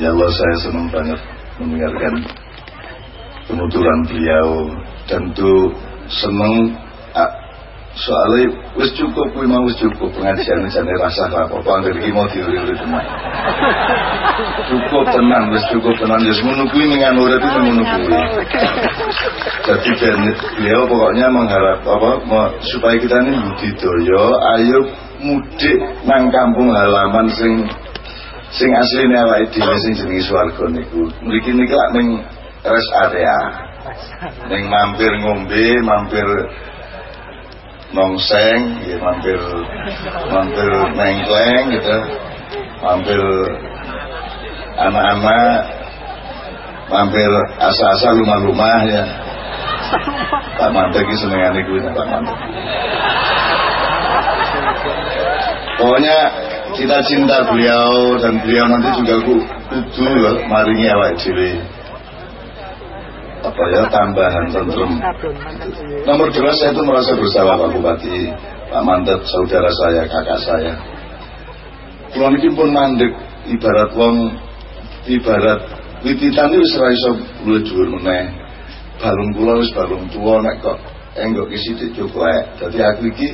Ya Allah saya senang banget mendengarkan penuturan beliau. Dan tuh seneng ah, soalnya wis cukup kuwi mau wis cukup. Pengajian jane rasa apa apa anggere iki mau diuri-uri tenan cukup tenan wis cukup tenan wis ngono kuwi ning anu urip ngono kuwi jadi beliau pokoknya mengharap apa supaya kita ini budidaya ayo mudik nang kampung halaman sing sing asline awake dhewe sing jenenge swarga niku. Mriki niki lak ning rest area. Ning mampir ngombe mampir nongseng ya mampir mampir nengkleng gitu. Mampir anak-anak mampir asa-asa rumah-rumah ya. Pak Mantek ini senengan iku Pak Mantek pokoknya kita cinta beliau dan beliau nanti juga ku- kudu ya, maringi awak dhewe apa ya tambahan tentrem Nomor dua saya itu merasa bersalah Pak Bupati, Pak Mantep, saudara saya, kakak saya. Kulon ini pun mandek, ibarat wong, ibarat wititan itu wis ra iso luwih dhuwur meneh. Balung wis balung tua nek kok enggak isi cukup Jadi aku iki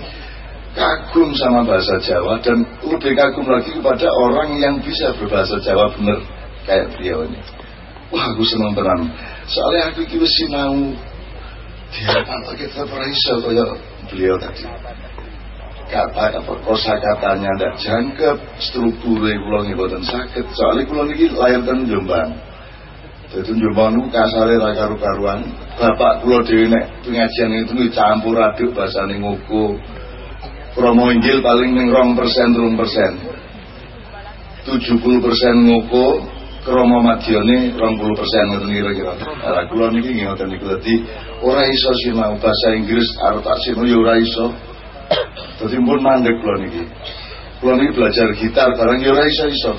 kagum sama bahasa Jawa dan lebih kagum lagi kepada orang yang bisa berbahasa Jawa bener kayak beliau ini. Wah aku seneng tenan. Soalnya aku wis sinau. Dia apa kita peraiso kaya beliau tadi. Kata apa kosa katanya ndak jangkep strukture kula nggih boten saged soalnya kula niki lahir ten Jombang. Dadi Jombang niku kasare ra karu-karuan. Bapak kula dhewe nek pengajian itu campur aduk basane ngoko promo Injil paling ning 2% 3% 70% ngoko kromo madyane 20% ngoten kira-kira. Lah kula niki ngoten niku dadi ora iso sinau bahasa Inggris arep tak sinau ya ora iso. Dadi pun mandek kula niki. Kula niki belajar gitar barang ya ora iso-iso.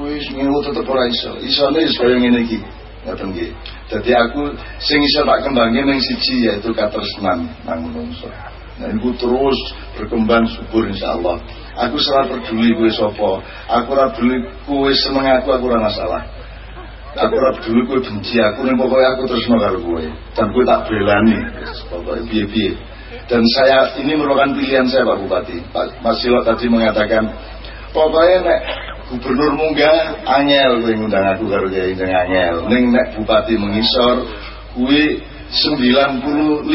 Wis ngewu tetep ora iso. Isone wis kaya ngene iki. Ngoten nggih. Dadi aku sing iso tak kembangke ning siji yaitu katresnan nang menungso. Nah itu terus berkembang subur insya Allah. Aku serah peduli kue sopo. Aku ora peduli kue seneng aku, aku ora masalah. Aku ora peduli kue benci aku, nih pokoknya aku terus karo kue. Dan kue tak belani. Pokoknya biye-biye. Dan saya ini merupakan pilihan saya Pak Bupati. Pak Mas tadi mengatakan, pokoknya nek gubernur munggah angel kue ngundang aku karo kiai ning angel. Ning nek bupati mengisor kue 95%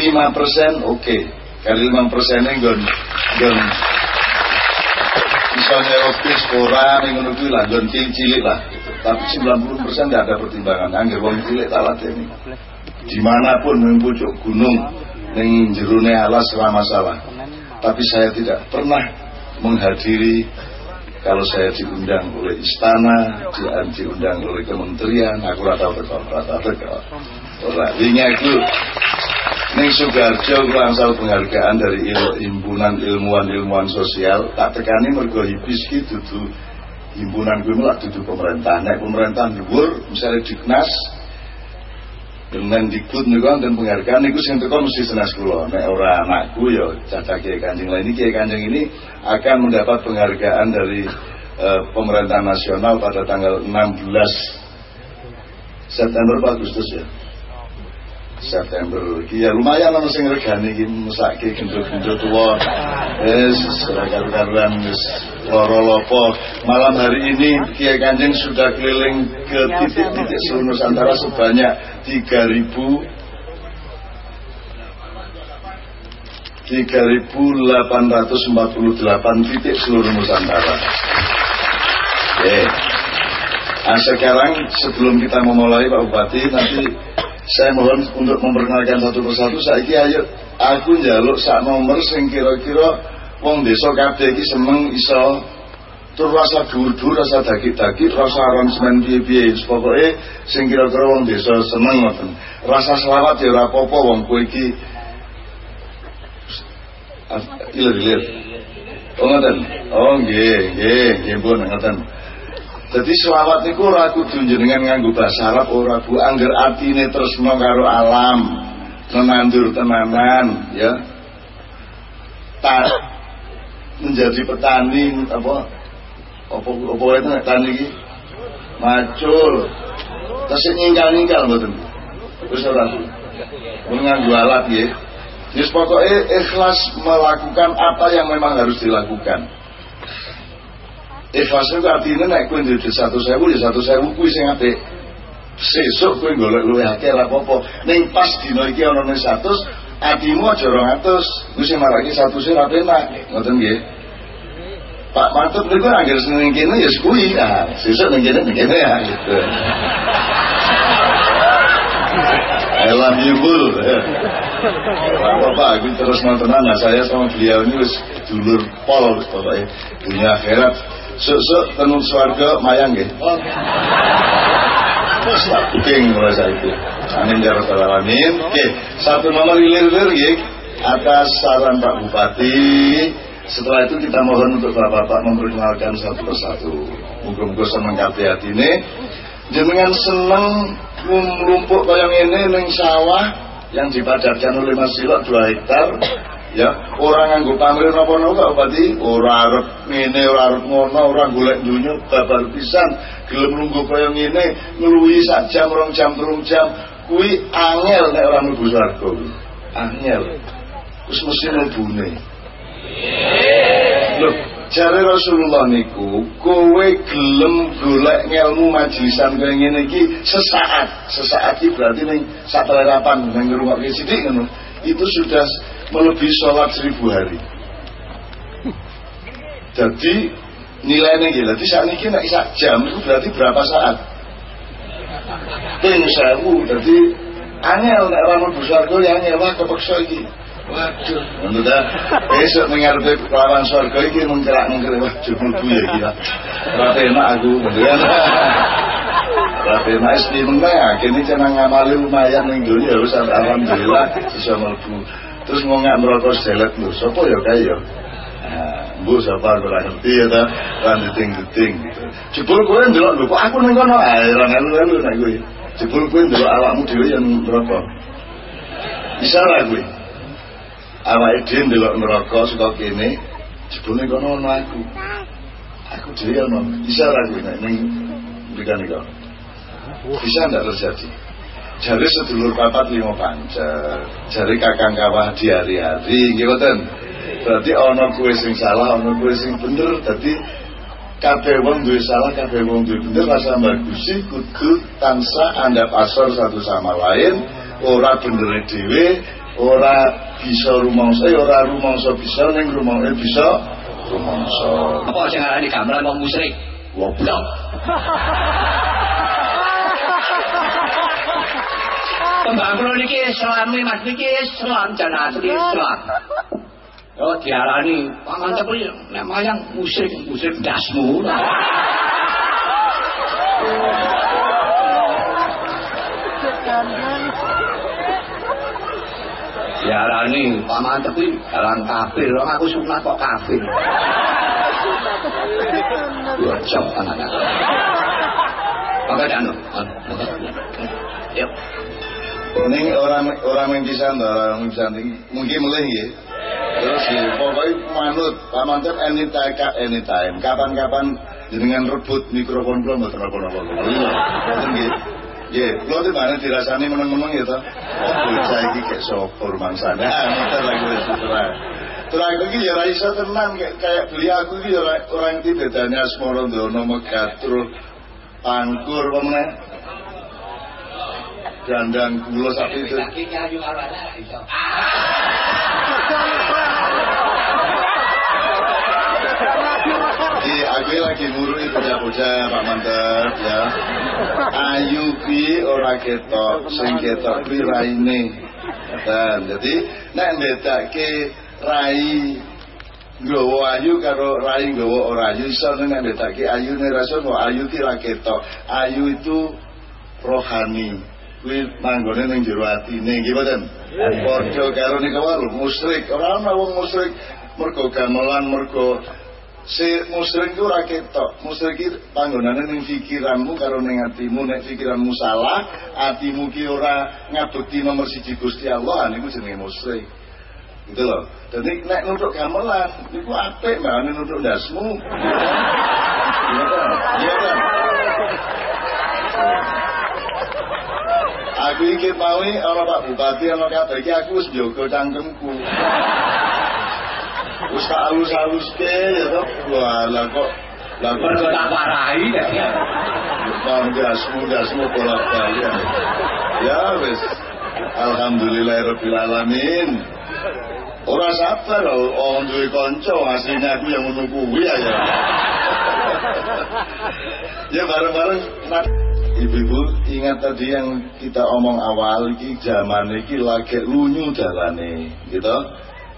oke. Kali 5 persennya gon gon misalnya ora ning ngono kuwi lah gon cilik lah. Tapi 90 persen tidak ada pertimbangan. Angger wong cilik tak lateni. Di mana pun ning pucuk gunung ning jerone alas ora masalah. Tapi saya tidak pernah menghadiri kalau saya diundang oleh istana, di- diundang oleh kementerian, aku ora tau teko, ora tau teko. Aku Ning Sugarjo angsal penghargaan dari il, himpunan ilmuwan-ilmuwan sosial. Tak tekani mergo hibis ki dudu himpunan kuwi melak dudu pemerintah. Nek pemerintah dhuwur misalnya Diknas dengan dikut niku dan penghargaan niku sing teko mesti senas kula. Nek ora anakku ya caca Kiai Kanjeng. Lain ini Kiai Kanjeng ini akan mendapat penghargaan dari eh, pemerintah nasional pada tanggal 16 September Agustus ya September iki ya lumayan ana sing regane iki mesake gendut-gendut tuwa wis ora karu-karuan wis lara lopo malam hari ini Kiai Kanjeng sudah keliling ke titik-titik seluruh Nusantara sebanyak 3000 3.848 titik seluruh Nusantara. Oke. Nah sekarang sebelum kita memulai Pak Bupati nanti saya mohon untuk memperkenalkan satu persatu. Saiki ayo aku njaluk sak nomor sing kira-kira wong desa kabeh iki seneng iso tur rasa dhuwur-dhuwur rasa dagit-dagit rasa aransemen piye-piye. Pokoke sing kira-kira wong desa seneng ngoten. Rasa selawat ya ora apa-apa wong kowe iki. Ilir-ilir oh ngoten. Oh nggih nggih nggih pun ngoten Jadi selawat niku ora kudu jenengan nganggo bahasa Arab ora Bu angger artine tresno karo alam, menandur tenanan ya. Ta menjadi petani apa? Apa apa itu tani iki? Macul. Terus nyingkal-nyingkal mboten? Wis ora. Nganggo alat nggih. Yes pokoknya ikhlas melakukan apa yang memang harus dilakukan. Sewu ya satu sewu kue sing apik. Sesuk kue golek luwe akeh ora apa-apa. Ning pas dina iki ana ning 100, atimu aja 200. Kuwi sing marake 100 ora penak. Ngoten nggih. Pak Mantut niku anggere seneng kene ya ya gitu. Bapak, terus. Nah, saya sama beliau ini dulur pol akhirat. Sok-sok tenun swarga mayang nggih. Tak booking merasa itu. Amin ya rabbal alamin. Oke, satu nomor ilir-ilir nggih atas saran Pak Bupati. Setelah itu kita mohon untuk Bapak-bapak memperkenalkan satu persatu. Muka-muka seneng kabeh ini. Jenengan seneng lumpuk kayak ini neng sawah yang dipadatkan oleh Mas Silok 2 hektar ya orang nganggo pamrih napa-napa kok berarti ora arep ngene ora arep ngono ora golek dunya babar pisan. Gelem lungguh kaya ngene ngluwi sak jam rong jam telung jam. Kuwi angel nek ora mlebu swarga. Angel. Wis mesti mlebune. Lho jare Rasulullah niku kowe gelem golek ngelmu majlisan kaya ngene iki sesaat. Sesaat iki berarti ning sak telerapan nang ngrungokke sithik ngono itu sudah melebihi sholat seribu hari. Jadi nilainya gitu jadi saat ini nak sak jam itu berarti berapa saat? Ping sewu jadi angel. Nek ora mlebu swarga ya angel. Wah kepeksa iki waduh. Ngono ta besok mengarepe lawan swarga iki mengkerak-mengkerak waduh mlebu ya iki ora enak aku kemudian Rapi mas mana? Kini cenang ngamali lumayan ning dunia harus alhamdulillah bisa mlebu. Terus mau nggak merokok selet lu sopo ya kayo bu sapa? Ora ngerti ya ta diting gitu jebul kowe ndelok lho kok aku ning kono? Ae ora ngelu-ngelu nek kowe jebul kowe ndelok awakmu dhewe yang merokok. Bisa lah kowe awake dhewe ndelok merokok saka kene jebul ning kono ono aku. Aku dhewe ono. Bisa lah kowe nek ning mrikan iki bisa ndak terjadi jari sedulur papat lima pancer jari kakang kawah di hari-hari gitu berarti ono kue sing salah ono kue sing bener jadi kabeh wong duwe salah kabeh wong duwe bener rasa bagusi kudu tansa anda pasor satu sama lain ora bener dhewe ora bisa rumangsa ora rumangsa bisa ning rumangsa bisa rumangsa. Apa sing arani gamelan wong musyrik? Goblok Kula niki Islam Mas niki Islam asli Islam. Oh diarani pamantep nek mayang musik musik dasmu. Diarani pamantep iki dalan kafir, aku sunat kok kafir. Dua jam anak-anak. Pakai dano. Yuk. Ini orang orang yang bisa orang bisa mungkin mulai ya. Terus ya, pokoknya manut Pak Mantep anytime, anytime. Kapan-kapan dengan rebut mikrofon belum betul apa apa. Iya, Ya, lo di mana dirasani menang-menang ya toh? Oh, saya ini kayak sopor mangsana. Ah, kita lagi terang. Terang lagi ya Raisa tenang kayak beli aku gitu orang itu bedanya semua orang nomor katro pangkur pemenang dandang gula sapi itu. Di aku lagi ngurui bocah-bocah Pak Mantep ya. Ayu ki ora ketok, sing ketok kuwi raine. Dan jadi nek mbedake rai nggawa ayu karo rai nggawa ora ayu. Iso nek mbedake ayune rasa kok ayu ki ra ketok. Ayu itu rohani. Kuwi manggone ning jero atine. Nggih mboten? Padha karo nika wae musyrik. Ora ana wong musyrik. Mergo gamelan mergo si musyrik itu ora ketok. Musyrik iki panggonane ning pikiranmu karo ning atimu. Nek pikiranmu salah atimu ki ora ngabekti nomor siji Gusti Allah niku jenenge musyrik gitu loh. Jadi naik nutuk gamelan itu apik mbak ini nutuk dasmu. Iya kan iya kan aku iki mau orang pak bupati orang kabar ini aku harus jokel cangkemku. Harus halus halus ke ya toh? Wah lah kok lah kok tak parahi ya. Bang dasmu dasmu bolak balik ya wes Alhamdulillahirrahmanirrahim Ora sabar orang duwe kanca aslinya aku yang ngono kuwi ya. ya bareng-bareng Ibu-ibu ingat tadi yang kita omong awal iki zaman iki lagi lunyu dalane gitu.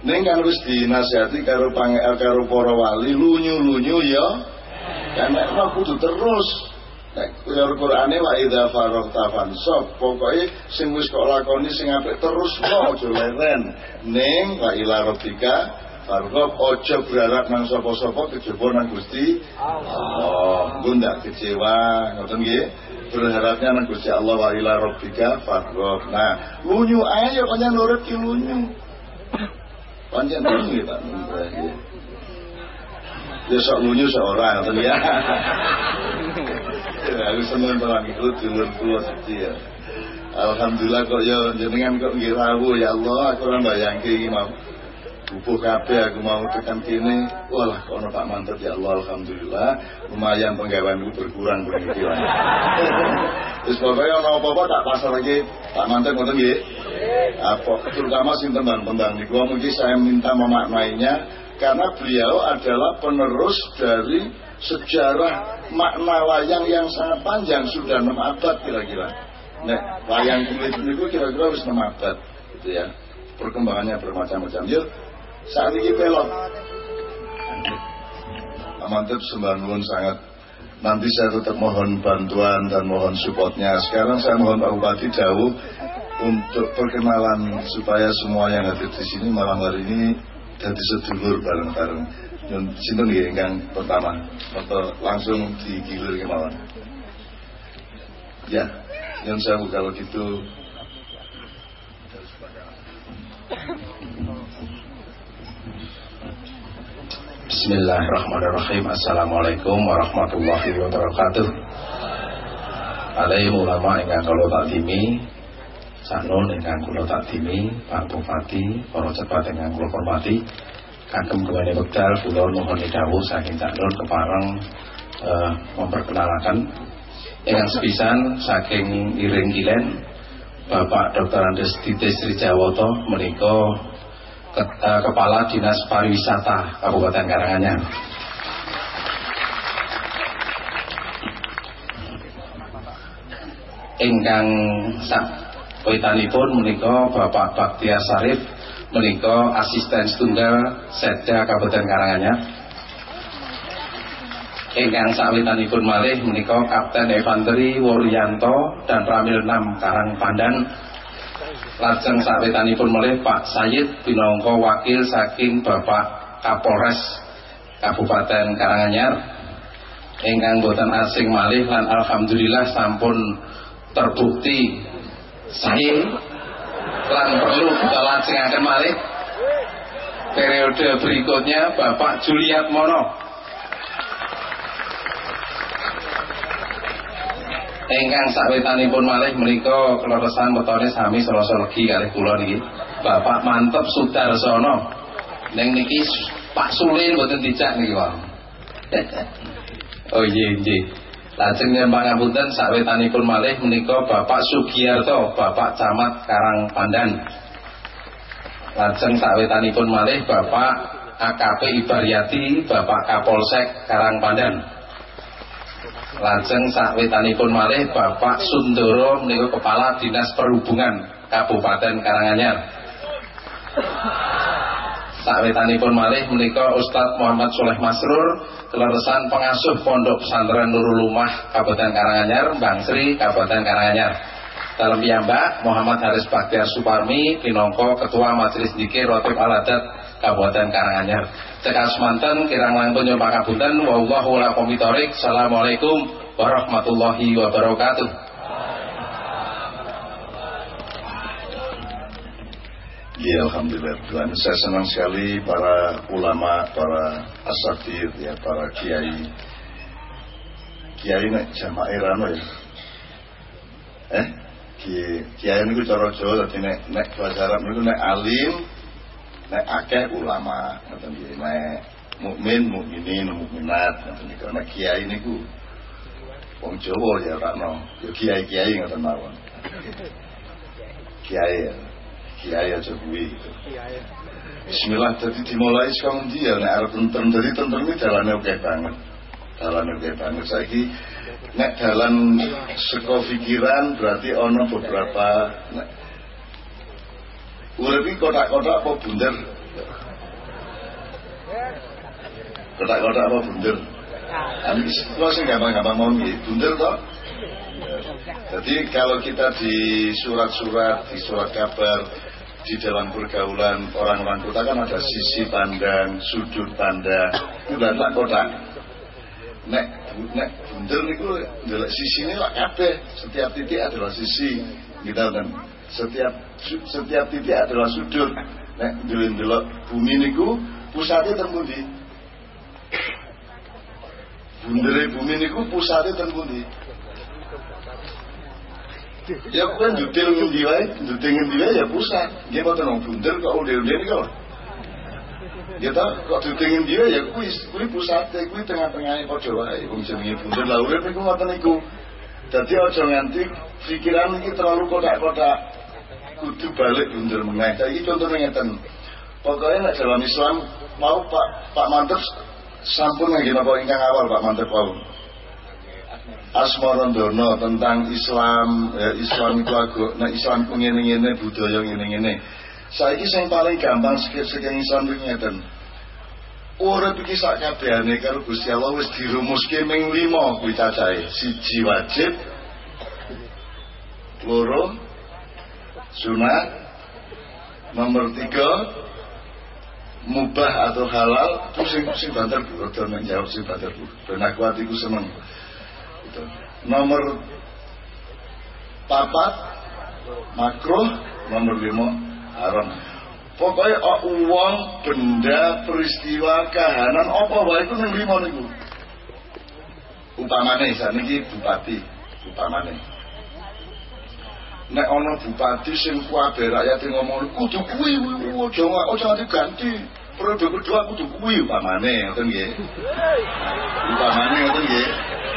Ning kan wis dinasihati karo pangeran karo para wali lunyu-lunyu ya. Kan nek kudu terus Nek Qur'ane wa idza faragta fansab, pokoke sing wis kok lakoni sing apik terus no aja leren. Ning wa ila rabbika aja berharap nang sapa-sapa kejaba nang Gusti. Oh, ndak kecewa, ngoten nggih. Berharapnya nang Gusti Allah wa ila rabbika farghab. Nah, lunyu ayo pancen urip ki lunyu. Pancen lunyu Pak. Ya sok lunyu seorang, ya. ya aku seneng banget itu dulur kula sedih ya. Alhamdulillah kok ya jenengan kok nggih rawuh ya Allah aku ora bayangke iki mau bubuh kabeh aku mau tekan kene. Walah kok ono Pak Mantep ya Allah alhamdulillah. Lumayan penggaweanku berkurang pemikiran wis pokoke ono apa-apa tak pasar lagi Pak Mantep ngoten nggih? Apa terutama sing tembang-tembang niku. Mungkin saya minta memaknainya karena beliau adalah penerus dari sejarah makna wayang yang sangat panjang sudah enam abad kira-kira. Nah, wayang kulit itu kira-kira harus enam abad, gitu ya. Perkembangannya bermacam-macam. Yuk, saat ini pelot. Amantep sembangun sangat. Nanti saya tetap mohon bantuan dan mohon supportnya. Sekarang saya mohon Pak Bupati jauh untuk perkenalan supaya semua yang hadir di sini malam hari ini jadi sedulur bareng-bareng. Yang sinten nggih ingkang pertama? Atau langsung digilir kemauan ya yang saya kalau gitu. Bismillahirrahmanirrahim. Assalamualaikum warahmatullahi wabarakatuh. Alaihi ulama ingkang kalau tak dimi Sanun ingkang kula tak dimi Pak Bupati Para cepat ingkang kula hormati kagem kewane wekdal kula nuhun dawuh saking Cak Nur kepareng uh, memperkenalkan yang sepisan saking Iring Kilen Bapak Dr. Andes Dite Sri Jawoto menika ke, Kepala Dinas Pariwisata Kabupaten Karanganyar. Ingkang sak witanipun menika Bapak Baktiar Sarif menika asisten tunggal Setda Kabupaten Karanganyar. Ingkang sawitanipun malih menika Kapten Evanteri Wuryanto dan Pramil 6 Karang Pandan. Lajeng malih Pak Sayid binangka wakil saking Bapak Kapolres Kabupaten Karanganyar. Ingkang boten asing malih lan alhamdulillah sampun terbukti sahih lan perlu kita lajengaken malih. Periode berikutnya Bapak Juliat Mono. Ingkang sakwetanipun malih menika kleresan wetone sami Selasa Legi kalih kula niki. Bapak Mantep Sudarsono. Ning niki Pak Sule mboten dijak niki wae Oh iya iya Lajeng nyembah ngapunten sawetanipun malih menika Bapak Sugiyarto, Bapak Camat Karang Pandan. Lajeng sawetanipun malih Bapak AKP Ibaryati, Bapak Kapolsek Karang Pandan. Lajeng sawetanipun malih Bapak Sundoro menika Kepala Dinas Perhubungan Kabupaten Karanganyar. Sawetanipun malih menika Ustadz Muhammad Soleh Masrur keleresan pengasuh Pondok Pesantren Nurul Umah Kabupaten Karanganyar, Bang Sri Kabupaten Karanganyar. Dalam piyambak Muhammad Haris Baktiar Suparmi Pinongko Ketua Majelis Dikir Rotib Aladat Kabupaten Karanganyar. Cekal semanten kirang langkung nyoba kabutan wallahu la Assalamualaikum warahmatullahi wabarakatuh. Ya Alhamdulillah. Tuhan Saya senang sekali para ulama Para asatid ya Para kiai. Kiai ini jamaah Irano ya. Eh? Kiai kiai niku cara Jawa dadi nek nek bahasa Arab niku nek alim nek akeh ulama. Nek mukmin mukminin mukminat nek kiai niku wong Jawa ya rakno ya kiai-kiai ngoten mawon. Kiai kiai aja kuwi. Gitu. Bismillah jadi dimulai sekarang dia nek arep tentrem jadi tentrem iki dalane oke banget. Dalane oke banget. Saiki nek dalan saka pikiran berarti ono beberapa nek urip iki kotak-kotak apa bunder? Kotak-kotak apa bunder? Ani kalau sih gampang-gampang mau nggih. Bunder toh jadi kalau kita di surat-surat, di surat kabar, di dalam pergaulan orang-orang kota kan ada sisi pandang, sudut pandang, itu dan tak kotak. Nek, nek bunder niku ndelok sisi ini lah kabeh. Setiap titik adalah sisi, gitu kan. Setiap setiap titik adalah sudut. Nek ndelok bumi niku pusatnya termundi. Bundere bumi niku pusatnya termundi. Ya kan jutil ngendi wae, jutil ngendi wae ya pusat. Nggih mboten wong bunder kok udah-udah niku. Ya ta kok jutil ngendi wae ya kuwi kuwi pusate kuwi tengah-tengahe padha wae wong jenenge bunder lah urip niku ngoten niku. Dadi aja nganti pikiran iki terlalu kotak-kotak. Kudu balik bunder meneh. Iki contohnya ngeten. Pokoknya nek dalam Islam mau Pak Pak Mantep sampun nggih napa ingkang awal Pak Mantep wau. Asmarandono tentang Islam ya, Islam itu agak nah Islam ku ngene-ngene budaya ngene-ngene. Saiki paling gampang saking Islam iki ngeten. Urip iki sak kabehane karo Gusti Allah wis dirumuske ming 5 kuwi cacahe. Siji wajib loro sunat nomor tiga mubah atau halal. Itu sing sing banter bu menjawab sing banter bu. Ben aku seneng. Nomor papat makruh nomor lima haram pokoknya uang benda peristiwa kahanan apa wae itu nang lima niku umpamane saniki bupati umpamane nek ana bupati sing kuwabe rakyat ngomong kudu kuwi aja aja diganti periode kedua kudu kuwi umpamane ngoten nggih. Umpamane ngoten nggih.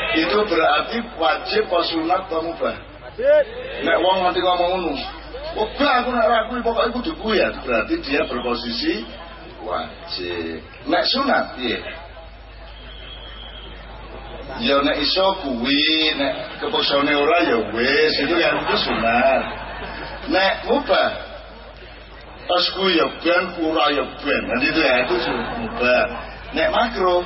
Itu berarti wajib apa sunat apa mubah? Nek wong nganti ngomong ngono gak aku nek ra kuwi pokoke kudu kuwi ya. Berarti dia berposisi wajib. Nek sunat piye? Ya nek iso kuwi nek kepeksane ora ya wis itu kan itu sunat. Nek mubah pas kuwi ya ben ora ya ben nanti itu ya itu mubah nek makro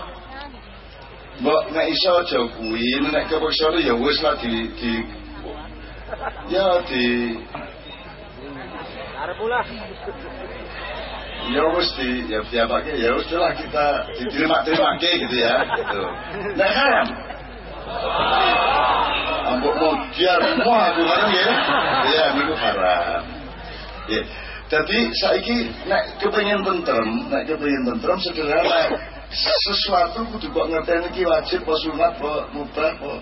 mbok nek iso aja kuwi nek kepeksane ya wis lah di di ya di Arep pula. ya wis di ya diapake ya wis lah kita diterima-terima gitu ya gitu. Nah haram. Ambok mujar mau aku kan ya. Ya niku haram. Ya. Jadi saiki nek kepengin tentrem, nek kepengin tentrem sederhana sesuatu kudu kok ngerteni iki wajib apa sunat apa mubah apa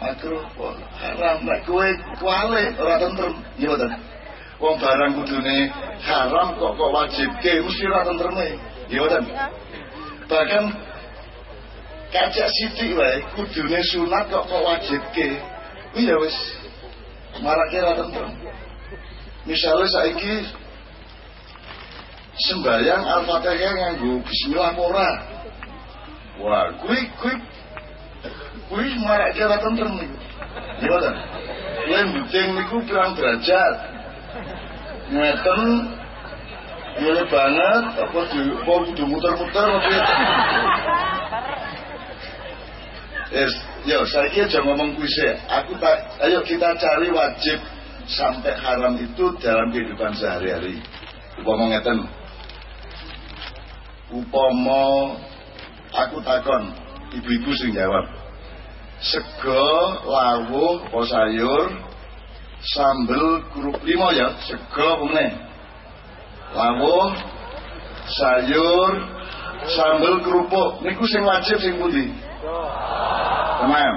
makruh apa haram. Nek kowe kuale ora tentrem. Ya mboten? Wong barang kudune haram kok kok wajib ke mesti ora tentreme. Ya mboten? Bahkan kacak sithik wae kudune sunat kok kok wajib ke kuwi ya wis. Marake ora tentrem. Misalnya saiki sembahyang al-fatihah nganggo bismillah ora wah kuwi kuwi kuwi marake ora tentrem niku ya mboten Yen buting niku pirang derajat ngeten Iya banget, apa di, apa kudu muter-muter apa Yes, yo, saya kira jangan ngomong kuise. Aku tak, ayo kita cari wajib sampai haram itu dalam kehidupan sehari-hari. Upama ngeten. Upama aku takon, ibu-ibu sing jawab. Sego, lawuh, apa sayur, sambel kurup lima ya sego pemene lawuh sayur sambel kerupuk niku sing wajib sing pundi teman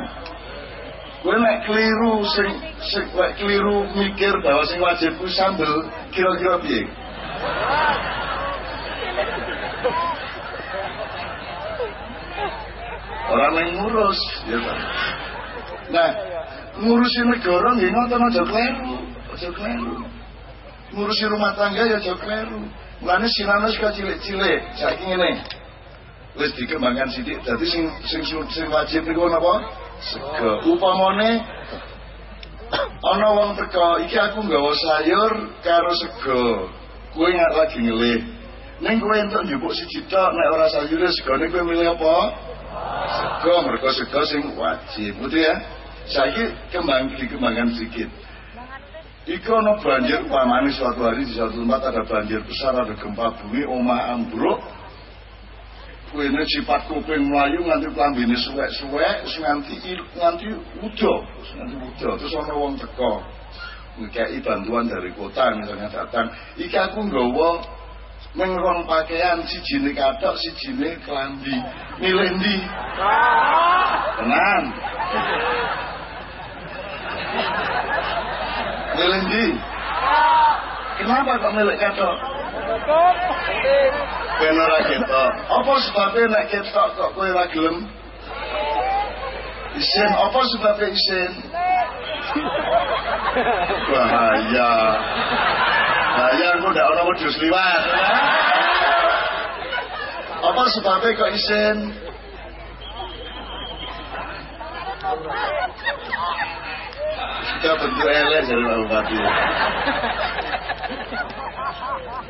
Kowe nek keliru sing sing keliru mikir bahwa sing wajib ku sambel, kira-kira piye? Orang yang ngurus, kan? Nah, ngurusi negara nggih ngoten aja kleru, aja kleru. Ngurusi rumah tangga ya aja kleru. Mulane sinane suka cilik-cilik, saiki ngene. Wis dikembangkan sithik, dadi sing sing sing wajib niku napa? Sego. Upamane ana wong teko, iki aku nggawa sayur karo sego. Kowe nggak lagi ngelih. Ning kowe entuk njupuk siji tok nek ora sayure segone kowe milih apa? Sego, mergo sego sing wajib. Betul ya? Saiki kembang dikembangkan sedikit. Iku ana banjir pamane suatu hari di suatu tempat ada banjir besar, ada gempa bumi, omah ambruk. Kuene cipat kuping melayu nganti klambine suwek-suwek, nganti nganti udo, nganti udo. Terus ana wong teko. Ngekei bantuan dari kota misalnya datang. Iki aku nggawa mengrong pakaian sijine kathok, sijine klambi. Milih ndi? Tenan. Milih ndi? Kenapa kok milik kathok? Ben ora ketok. Apa sebabnya nek ketok kok kowe ora gelem? Isin, apa sebabnya isin? Bahaya. Bahaya aku ndak ana wedhus liwat. Apa sebabnya kok isin? Kita bentuk elek dari Pak Bupati.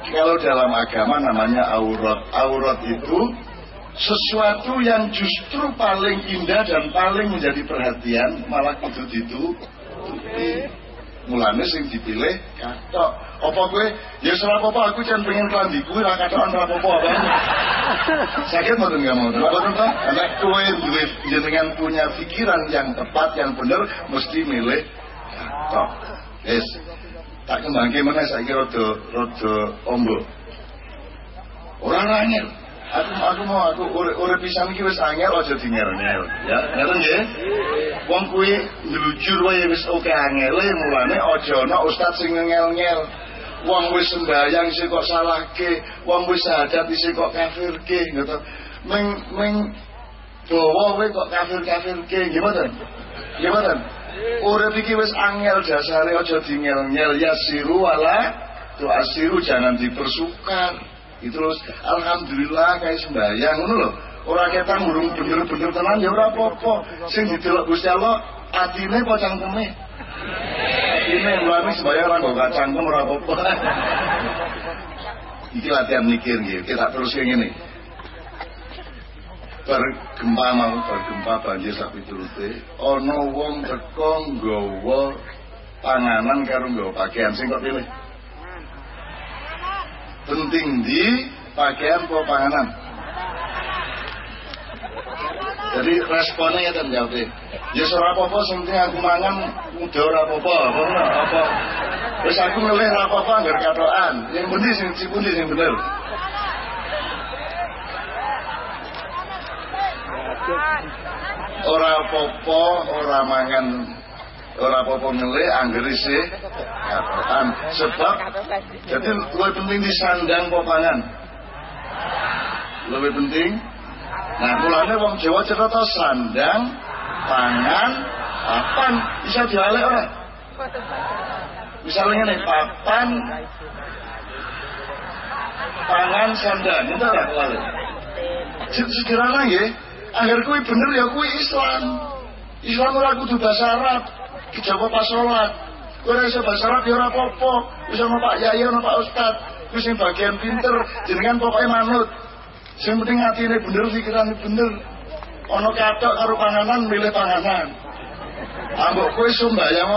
Kalau dalam agama namanya aurat. Aurat itu sesuatu yang justru paling indah dan paling menjadi perhatian malah kudu ditutupi. Mulane sing dipilih katok. Apa gue? Ya salah apa aku jangan pengen kelambi gue lah katokan ora apa apa. Sakit mau enggak mau? Apa tuh? Karena gue jenengan punya pikiran yang tepat yang benar mesti milih katok. Yes. Tak kembangke mana saya kira rada rada ombo. Ora angel. Aku aku mau aku urip pisan iki wis angel aja dinger-ngel. Ya, ngoten nggih. Wong kuwi ndelujur wae wis oke angele mulane aja ana ustaz sing ngel-ngel. Wong wis sembayang sik kok salahke, wong wis syahadat sik kok kafirke, ngoten. Ming dawa wae kok kafir-kafirke, nggih mboten? Nggih mboten? Urip iki wis angel dasare aja dingel-ngel ya siru wala tu asiru jangan dipersukar. Itu terus alhamdulillah kayak sembahyang ngono lho. Ora ketang burung bener-bener tenan ya ora apa-apa. Sing didelok Gusti Allah atine apa cangkeme? Atine mulane sembahyang ora kok cangkem ora apa-apa. Iki latihan mikir nggih. Kita terus ngene. bergempa mau bergempa banjir sapi turute ana wong teko nggawa panganan karo nggawa pakaian sing kok pilih penting di pakaian apa panganan? Jadi responnya ya kan jawabnya ya ora apa-apa sing aku mangan muda ora apa-apa apa wis aku ora apa-apa anggar katokan. Yang penting sing sing pundi sing bener. Ora apa-apa ora mangan ora apa-apa milih anggar isih. Katokan sebab jadi lebih penting di sandang apa pangan lebih penting. Nah, mulanya wong Jawa cerita sandang, pangan, papan, bisa dialek ora? Misalnya nih, papan, pangan, sandang, itu ora kuali. Sederhana ya, agar kui bener ya kui Islam. Islam ora kudu bahasa Arab, kejaba pas sholat. Apa-apa. Bisa Pak Pak Ustad. Bagian pinter, pokoknya manut. Sing penting bener, pikirane bener. Ana katok karo panganan milih panganan. Kowe sembayang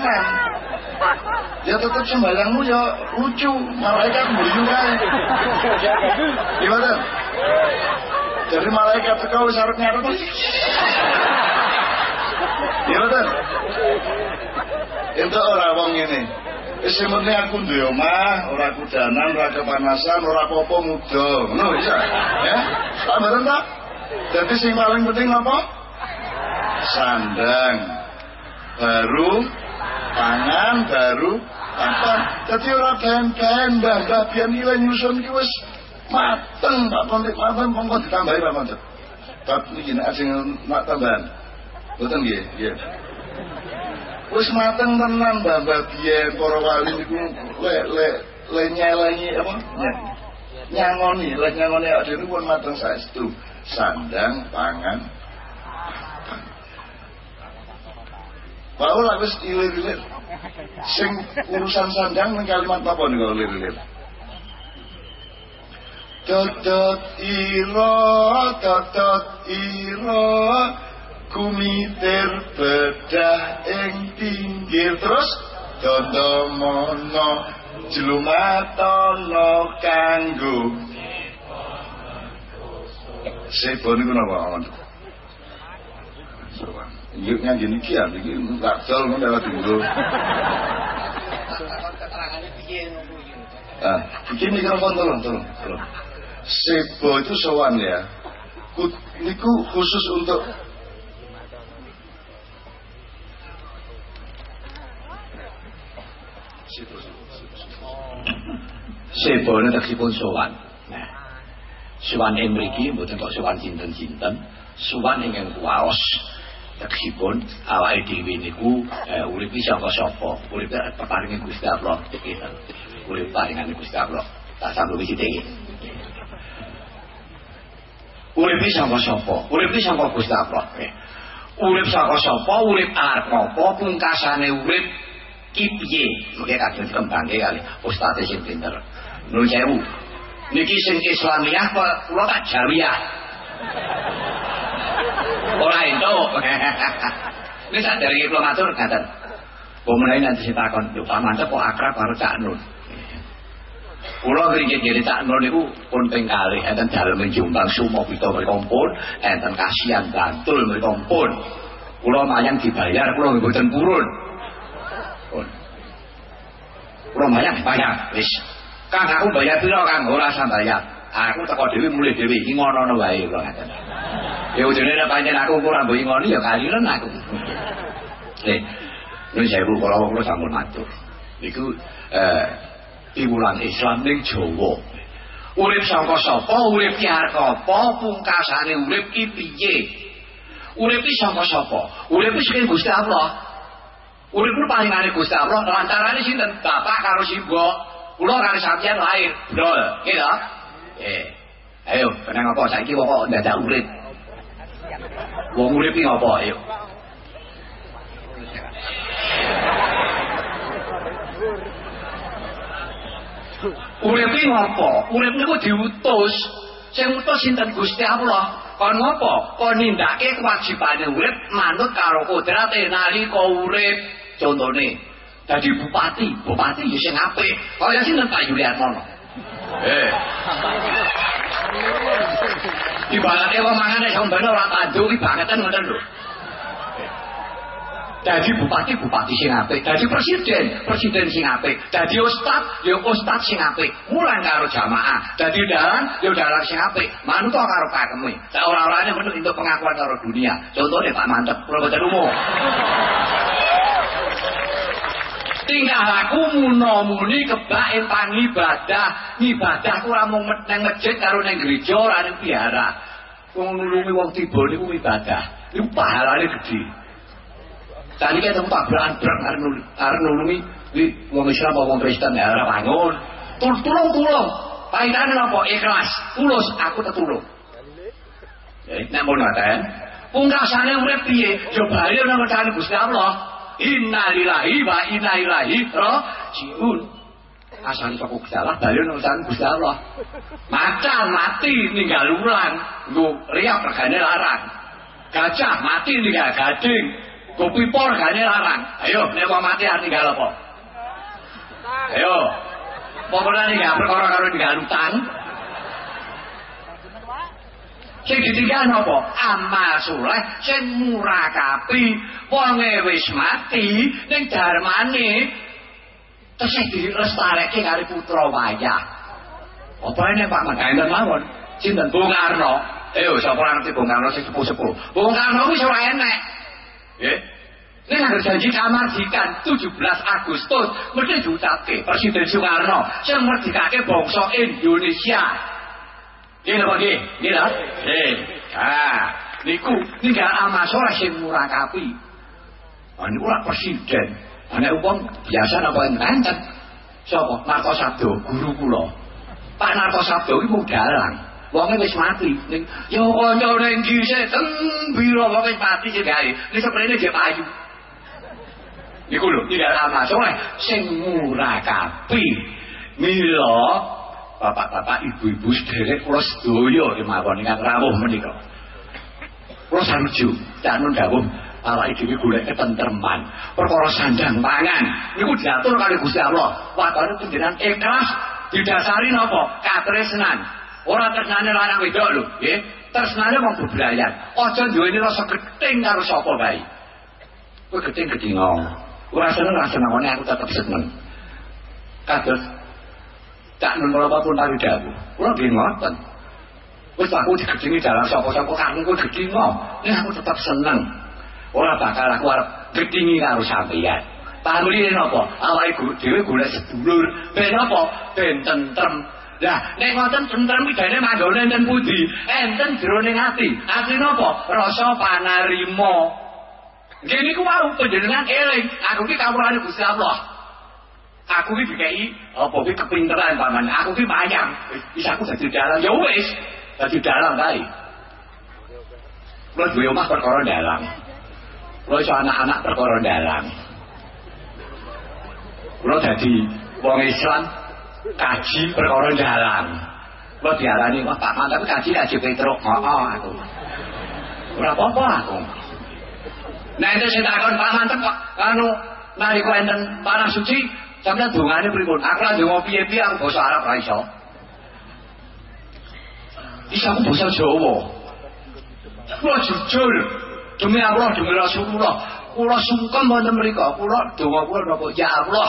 mau. Ya tetep sembayangmu ya lucu, malaikat mburiu kae. Gimana? Jadi wis arep ngarep. Gimana? Itu orang wong ini. Wis penting aku duwe omah, ora kudanan, ora kepanasan, ora apa-apa muda. Ngono bisa. Ya. Tak bareng tak? Jadi sing paling penting apa? sandang baru pangan baru apa jadi orang gaen-gaen mbah-mbah biyen iki nyusun ki mateng Pak Pontik mateng monggo ditambahi Pak Pontik bab niki nek sing mak tambahan boten nggih? Nggih wis mateng tenan mbah-mbah biyen para wali niku lek apa? Nyangoni lek nyangoni ade pun mateng saestu. Sandang pangan Mau lah wis ilir-ilir. Sing urusan sandang ning kalimat apa nih kalau ilir-ilir? Dodot iro, dodot iro, kumitir bedah ing pinggir terus dodo mono jlumatono kanggo Sebo niku napa Yuk ngaji niki ya, niki nggak dol ngono lewat dulu. Ah, bikin mikrofon tolong, tolong, tolong. Sebo itu sowan ya. Niku khusus untuk Ini tersipun sowan. Nah, sowan yang mriki mboten kok sowan sinten-sinten, sowan ingkang kuwaos. Teksipun awake dhewe niku eh, urip iki saka sapa? Urip peparinge Gusti Allah iki. Urip paringane Gusti Allah. Tak wis iki. Urip iki saka sapa? Urip iki saka Gusti Allah. Urip saka sapa? Urip arep apa? Pungkasane urip ki piye? Mengke kadung dikembangke kali ustaz sing pinter. Nuwun sewu. Niki sing Islamiyah kula tak jawiyah. Ora itu. Ini sak dari kula matur ngaten. Pemenang nanti saya takon, yuk Pak Mantep kok akrab karo Cak Nun. Kula ngriki jadi Cak Nun niku pun ping kalih enten dalem Jombang Sumo Pito mriku pun enten kasihan Bantul pun. Kula mayang dibayar kula mboten purun. Kula mayang bayar wis. Kang aku bayar piro Kang ora usah bayar. Aku teko dhewe mulih dhewe iki ngono-ngono wae kula ngaten. Ya ujune nek pancen aku ora mbok ngoni ya kaliren aku. Eh, Nun sewu kula kula sampun matur. Niku eh piwulan Islam ning Jawa. Urip saka sapa, urip ki arep apa, pungkasane urip ki piye? Urip ki saka sapa? Urip ki sing Gusti Allah. Urip ku paringane Gusti Allah, lantarane sinten? Bapak karo simbok. Kula karo sampeyan lahir, Bro. Gitu. Eh. Ayo, kenang apa saiki kok ndadak urip? Wong urip iki apa ayo? Urip iki ngopo? Urip niku diutus. Sing utus sinten Gusti Allah. Kon ngopo? Kon nindakake kewajibane urip manut karo kodrate nalika urip. Contone, dadi bupati, bupati ya sing apik. Kaya sinten Pak Yuliatmono. Eh. Ibaratnya wong mangane sombene ora tandu iki bangetan ngoten lho. Dadi bupati bupati sing apik, dadi presiden presiden sing apik, dadi ustad ya ustad sing apik. Mulang karo jamaah, dadi dalan ya dalan sing apik. Manut karo pakeme. Sak ora-orane menut untuk pengakuan karo dunia. Contohnya Pak Mantep, kula boten umum. Tingkah laku muno-muni kebak entang ibadah ibadah ku ora mung nang masjid karo nang gereja ora ning biara wong nulungi wong tiba niku ibadah iku pahalane gedhe. Tadi kan tempat beran-beran arep nulungi. Wong Islam apa wong Kristen? Ya ora bangun. Tulung tulung paitane napa ikhlas. Tulus. Aku tetulung ya nek mau ngaten pungkasane urip piye? Yo bayar nang ngene Gusti Allah innalillahi wa inna ilaihi rajiun. Asal saka Gusti Allah nang Gusti Allah macan mati ninggal ulang nggo riak regane larang. Gajah mati ninggal gading. Kopi por regane larang. Ayo nek wong mati arep ninggal apa? Ayo. Pokoknya ninggal perkara karo ninggal utang sing ditinggal napa amal saleh sing murakabi wonge wis mati ning darmane tesih dilestareke karo putra wayah apa ini Pak Mandaender mawon sinten Bung Karno ayo sapa ngerti Bung Karno sing sepuh-sepuh Bung Karno wis ora enek Ya. Ini harus janji kamardikan 17 Agustus mesti diucapke Presiden Soekarno sing merdekake bangsa Indonesia. Nggih? Nggih ta? Nggih. Ah, niku ninggal amasora sing murakapi. Ah niku presiden. Ana wong biasa napa enten. Sapa? Marto Sabdo, guru kula. Pak Narto Sabdo iki mung dalang. Wonge wis mati. Ning ya kanca ning gise ten biro wong wis mati sing gawe. Ning seprene dia payu. Iku lho, tidak lama soleh sing murakapi. Mila bapak-bapak ibu-ibu sederek kula sedaya kemawon ingkang rawuh menika. Kula sanuju danun dawuh awake dhewe golek ketentreman, perkara sandang pangan niku diatur kali Gusti Allah. Wakane panjenengan ikhlas didasari napa? Katresnan. Ora tresnane lanang wedok lho, nggih. Tresnane wong bebrayan. Aja duweni rasa geting karo sapa bae. Kowe geting-geting ngomong. Ora seneng ra senengane aku tetep seneng. Kados tak nang pun tari dawuh. Kula nggih ngoten. Wis aku digedengi dalam sapa-sapa kang kowe gedhi Nek aku tetap seneng. Ora bakal aku arep gedhingi karo sampeyan. Pamrih napa? Awake dhewe golek sedulur. Ben napa? Ben tentrem. Lah, nek ngoten tentrem idane manggone enten pundi? Enten jroning ati. Ati napa? Rasa panarima. Gini ku mau penjenengan eling, aku ki kawulane Gusti Allah. Aku ki dikai apa ki kepinteran paman, aku ki mayang. Bisa aku dadi dalang ya wis, dadi dalang kae. Kulo duwe omah perkara dalang. Kulo iso anak-anak perkara dalang. Kulo dadi wong Islam kaji perkara dalang. Kulo diarani wah Pak Mantap kaji kaji Petruk. Heeh aku. Ora apa-apa aku. Nah itu saya takon Pak Mantep kok anu nalika tanah suci sampeyan dongane pripun? Aku lagi ndonga piye-piye aku basa Arab ra iso. Bisa basa Jawa. Kula jujur demi Allah demi Rasulullah kula sungkem wonten mriku kula donga kula napa ya Allah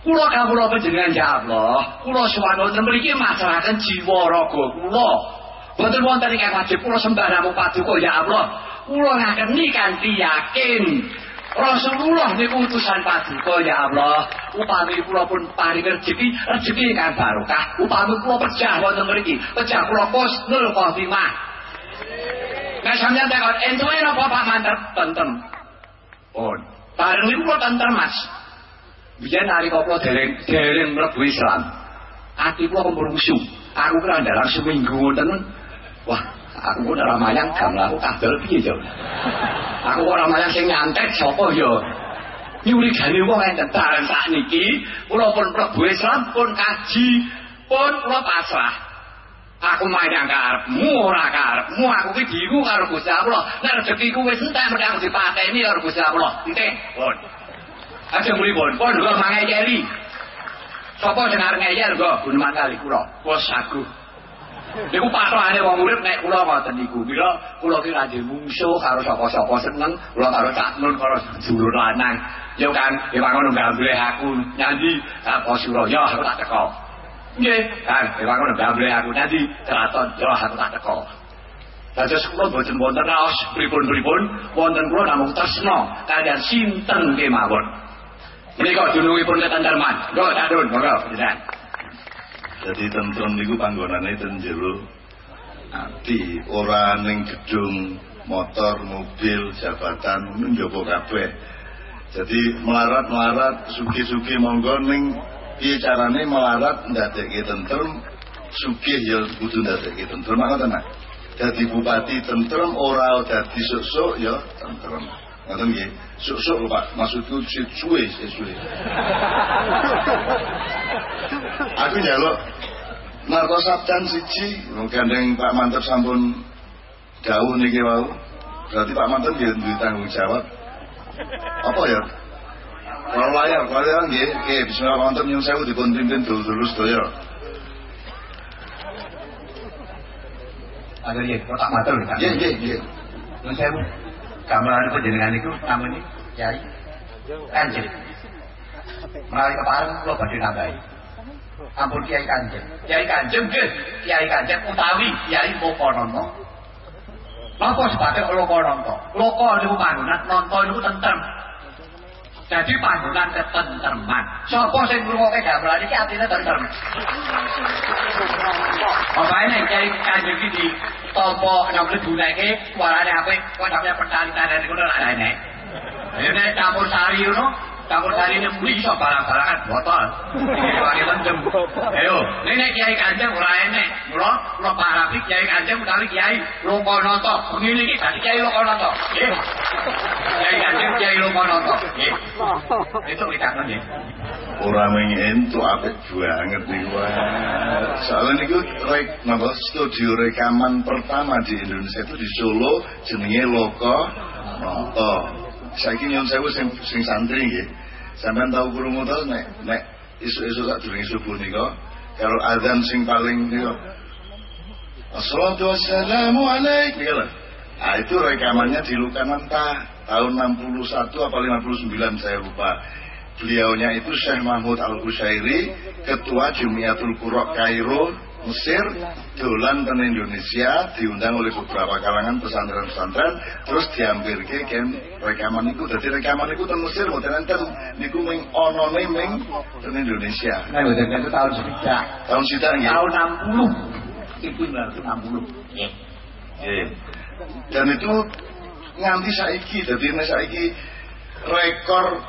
kula kawula panjenengan ya Allah kula suwan wonten mriki masrahaken jiwa raga kula Boten wonten ingkang wajib kula sembah namung paduka ya Allah kula ngakeni kanthi yakin Rasulullah niku utusan paduka ya Allah. Upami kula pun paring rezeki, rezeki kang barokah. Upami kula pecah wonten mriki, pecah kula kusnul khotimah. Nek sampeyan takon entuke napa Pak Mantep tentem. Oh, bareng niku kula tentem Mas. Biyen nalika kula dereng dereng mlebu Islam. Ati kula kemrungsu. Aku kira dalam seminggu ngoten. Wah, aku ora ramayang gamlah kadol piye yo aku ora ramayang sing nyantet sapa yo nyuri gane wong enten taran sakniki kula pun mlebu Islam pun kaji pun kula pasrah. Aku mayang karepmu ora karepmu aku ki diru karo Gusti Allah. Nek rezekiku wis entek mesti aku dipateni karo Gusti Allah. Entek pun. Aja muli pun pun kula mangejeli sapa sing arep ngeyel kok guneman kali kula? Wis aku Niku patrone wong urip nek kula ngoten niku. Mila kula ki ra mungsuh karo sapa-sapa seneng, kula karo Cak Nun karo dulur lanang. Ya kan, ya ngono gamble aku nyanyi apa Suraya aku tak teko. Nggih, kan, ya ngono gamble aku nyanyi keraton yo aku tak teko. Dados kula boten wonten raos pripun-pripun, wonten kula namung tresna kaliyan sinten kemawon. Menika dunungipun ketenterman. Nggo tak dun, monggo, jadi tentrem niku panggonane ten jero ati ora ning gedung motor mobil jabatan njaba kabeh. Jadi melarat-melarat suki-suki monggo ning piye carane melarat ndadekke tentrem sugih ya kudu ndadekke tentrem. Ngoten Jadi bupati tentrem ora dadi sesuk ya tentrem ngoten nggih sesuk Pak. Maksudku suwe suwe. Aku njaluk narko sabdan siji gandeng Pak Mantep sampun dawuh niki wau. Berarti Pak Mantep ya duwe tanggung jawab. Apa ya? Kalau layar kalau layar nggih. Nggih bismillah Pak Mantep nyuwun sewu dipun pimpin dulu-dulu sedaya. Agar ya, kok tak matur kan? Nggih, nggih, nggih. Nyuwun sewu. Gamelan panjenengan niku namanya Kiai Kanjeng. Menawi kepareng kula badhe nambahi. Ampun Kiai Kanjeng. Kiai Kanjeng nggih, Kiai Kanjeng utawi Kiai Mokonono. Napa sebabnya loko nonton? Loko niku panggonan nonton niku tentrem. Jadi panggungan ketentraman. Sopo sing ngrungokke gamelan iki atine tentrem. Apa ene kiai kanjeng iki tampa nang kedunake warane apik, kok sampeyan petani nek ngono ra ene. Ene campur sari ngono, campur sari ini muli iso barang-barangan botol. Wangi lendem. Ayo, ini kiai kanjeng ora enek. Mula kula parapi kiai kanjeng utawi kiai Lokonoto. Ngene iki dadi kiai Lokonoto. Nggih. Kiai kanjeng kiai Lokonoto. Nggih. Itu witaken nggih. Ora mengentuk apik banget niku. Soalnya niku rek napa studio rekaman pertama di Indonesia itu di Solo jenenge Loko Noto. Saiki nyun sewu sing sing santri nggih. Sampeyan tahu krungu to nek nek isu-isu sak durunge subuh nika karo azan sing paling niku Assalatu wassalamu alaik niku lho. Ah itu rekamannya di Lukananta tahun 61 apa 59 saya lupa. Beliaunya itu Syekh Mahmud Al-Qushairi, Ketua Jumiatul Qura Kairo, Mesir, dolan ke Indonesia, diundang oleh beberapa kalangan pesantren-pesantren, terus diambil ke kem rekaman itu. Jadi rekaman itu ten Mesir, mboten enten niku ming onone ming ten Indonesia. Nah, itu tahun sekitar. Tahun sida nggih. Tahun 60. Itu 1960. Nggih. Nggih. Dan itu nganti saiki, jadi saiki rekor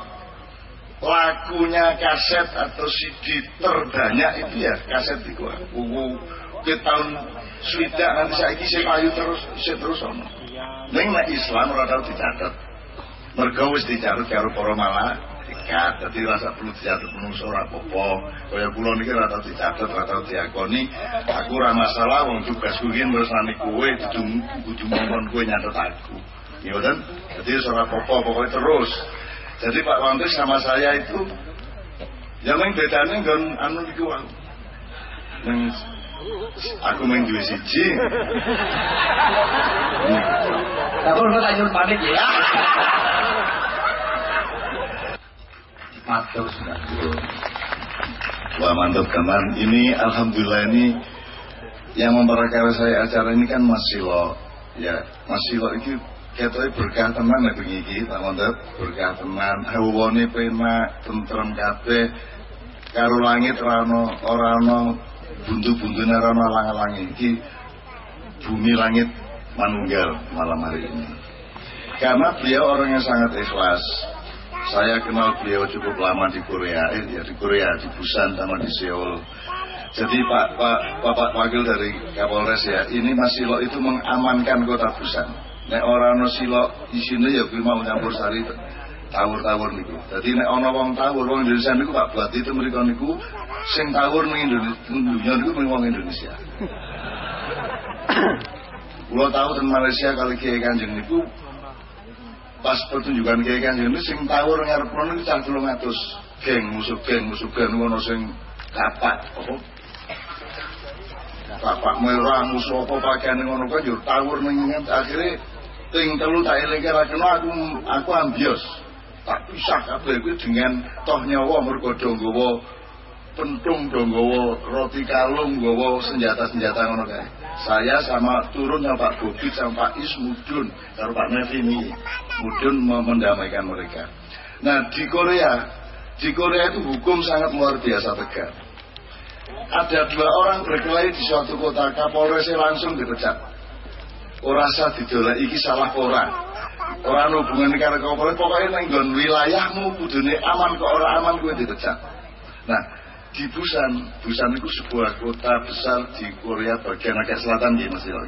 lakunya kaset atau CD terbanyak itu ya kaset itu. Ungu ke tahun swidak nanti saiki saya payu terus saya terus ono. Neng nek Islam ora dicatat mergo dicatat karo para malaikat. Dadi rasa perlu dicatat menungso ora apa-apa. Kaya kula niki ora dicatat ora tau diakoni. Aku ora masalah wong tugas kuwi ngersani kowe kudu kudu ngomong kowe nyatet aku. Ya kan dadi ora apa-apa terus jadi Pak Wangke sama saya itu ya main bedanya kan anu niku wae. Neng aku main duwe siji. Tapi lu tak panik ya. Matur sudah. Wah mantap teman. Ini alhamdulillah ini yang memperkara saya acara ini kan Mas Silo. Ya, Mas Silo itu ketoknya berkah teman nek bengi iki tak mantep berkah teman. Hawane penak tentrem kabeh. Karo langit ora ono ora ono buntu-buntune ora ono alang-alange. Bumi langit manunggal malam hari ini. Karena beliau orang yang sangat ikhlas. Saya kenal beliau cukup lama di Korea eh, ya di Korea di Busan sama di Seoul. Jadi Pak Pak Bapak Wakil dari Kapolres ya ini Mas Silo itu mengamankan kota Busan nek ora ana sila isine ya kuwi mau nyampur sari tawur-tawur niku. Dadi nek ana wong tawur Indonesia niku Pak Buat itu mriku niku sing tawur ning Indonesia dunya Indonesia. Kulo tahu teng Malaysia kali Kiai Kanjeng niku pas pertunjukan Kiai Kanjeng niku sing tawur ngarep niku cah 300 geng musuh geng musuh geng ngono sing kapak apa musuh apa pakaian ngono kan yo tawur ning akhirnya ting telu tak elinge ra aku aku ambios. Tak pisah kabeh kuwi dengan toh nyawa mergo do nggawa pentung do nggawa roti kalung nggawa senjata-senjata ngono kae. Saya sama turun yang Pak Bobit sama Pak Is mudun karo Pak Nevini mudun mendamaikan mereka. Nah di Korea di Korea itu hukum sangat luar biasa tegak. Ada dua orang berkelahi di suatu kota Kapolresnya langsung dipecat ora sah didolak iki salah orang. Orang hubungan karo Kapolres pokoknya nenggon wilayahmu kudune aman kok orang aman gue dipecat nah di Busan Busan itu sebuah kota besar di Korea bagian agak selatan ya Mas Silok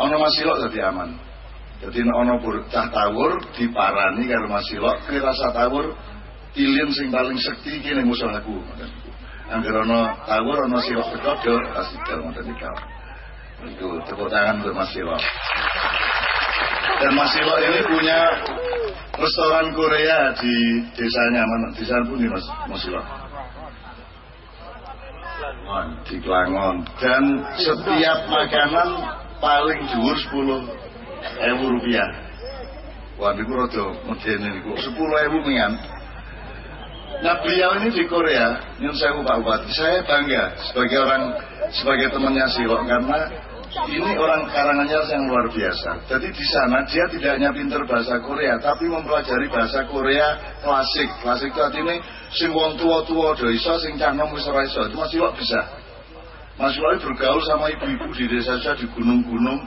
ono Mas Silok jadi aman. Jadi ono cah tawur diparani karo Mas Silok kira rasa tawur ilin sing paling sekti kini musuh aku Angger ana tawur ana silok pekodo asidal ngoten niku. Itu tepuk tangan untuk Mas Silok. Dan Mas Silok ini punya restoran Korea di desanya mana desa pun Mas Mas Silok. Di Klangon dan setiap makanan paling dhuwur 10 ewu rupiah. Wah, niku rada medeni niku 10 ewu mingan. Nah beliau ini di Korea, nyun saya Pak Bupati, saya bangga sebagai orang, sebagai temannya Silok karena ini orang Karanganyar yang luar biasa. Jadi di sana dia tidak hanya pinter bahasa Korea, tapi mempelajari bahasa Korea klasik. Klasik itu artinya sing wong tua-tua do iso, sing cah nom wis ora iso. Itu masih bisa. Mas Wali bergaul sama ibu-ibu di desa saya di gunung-gunung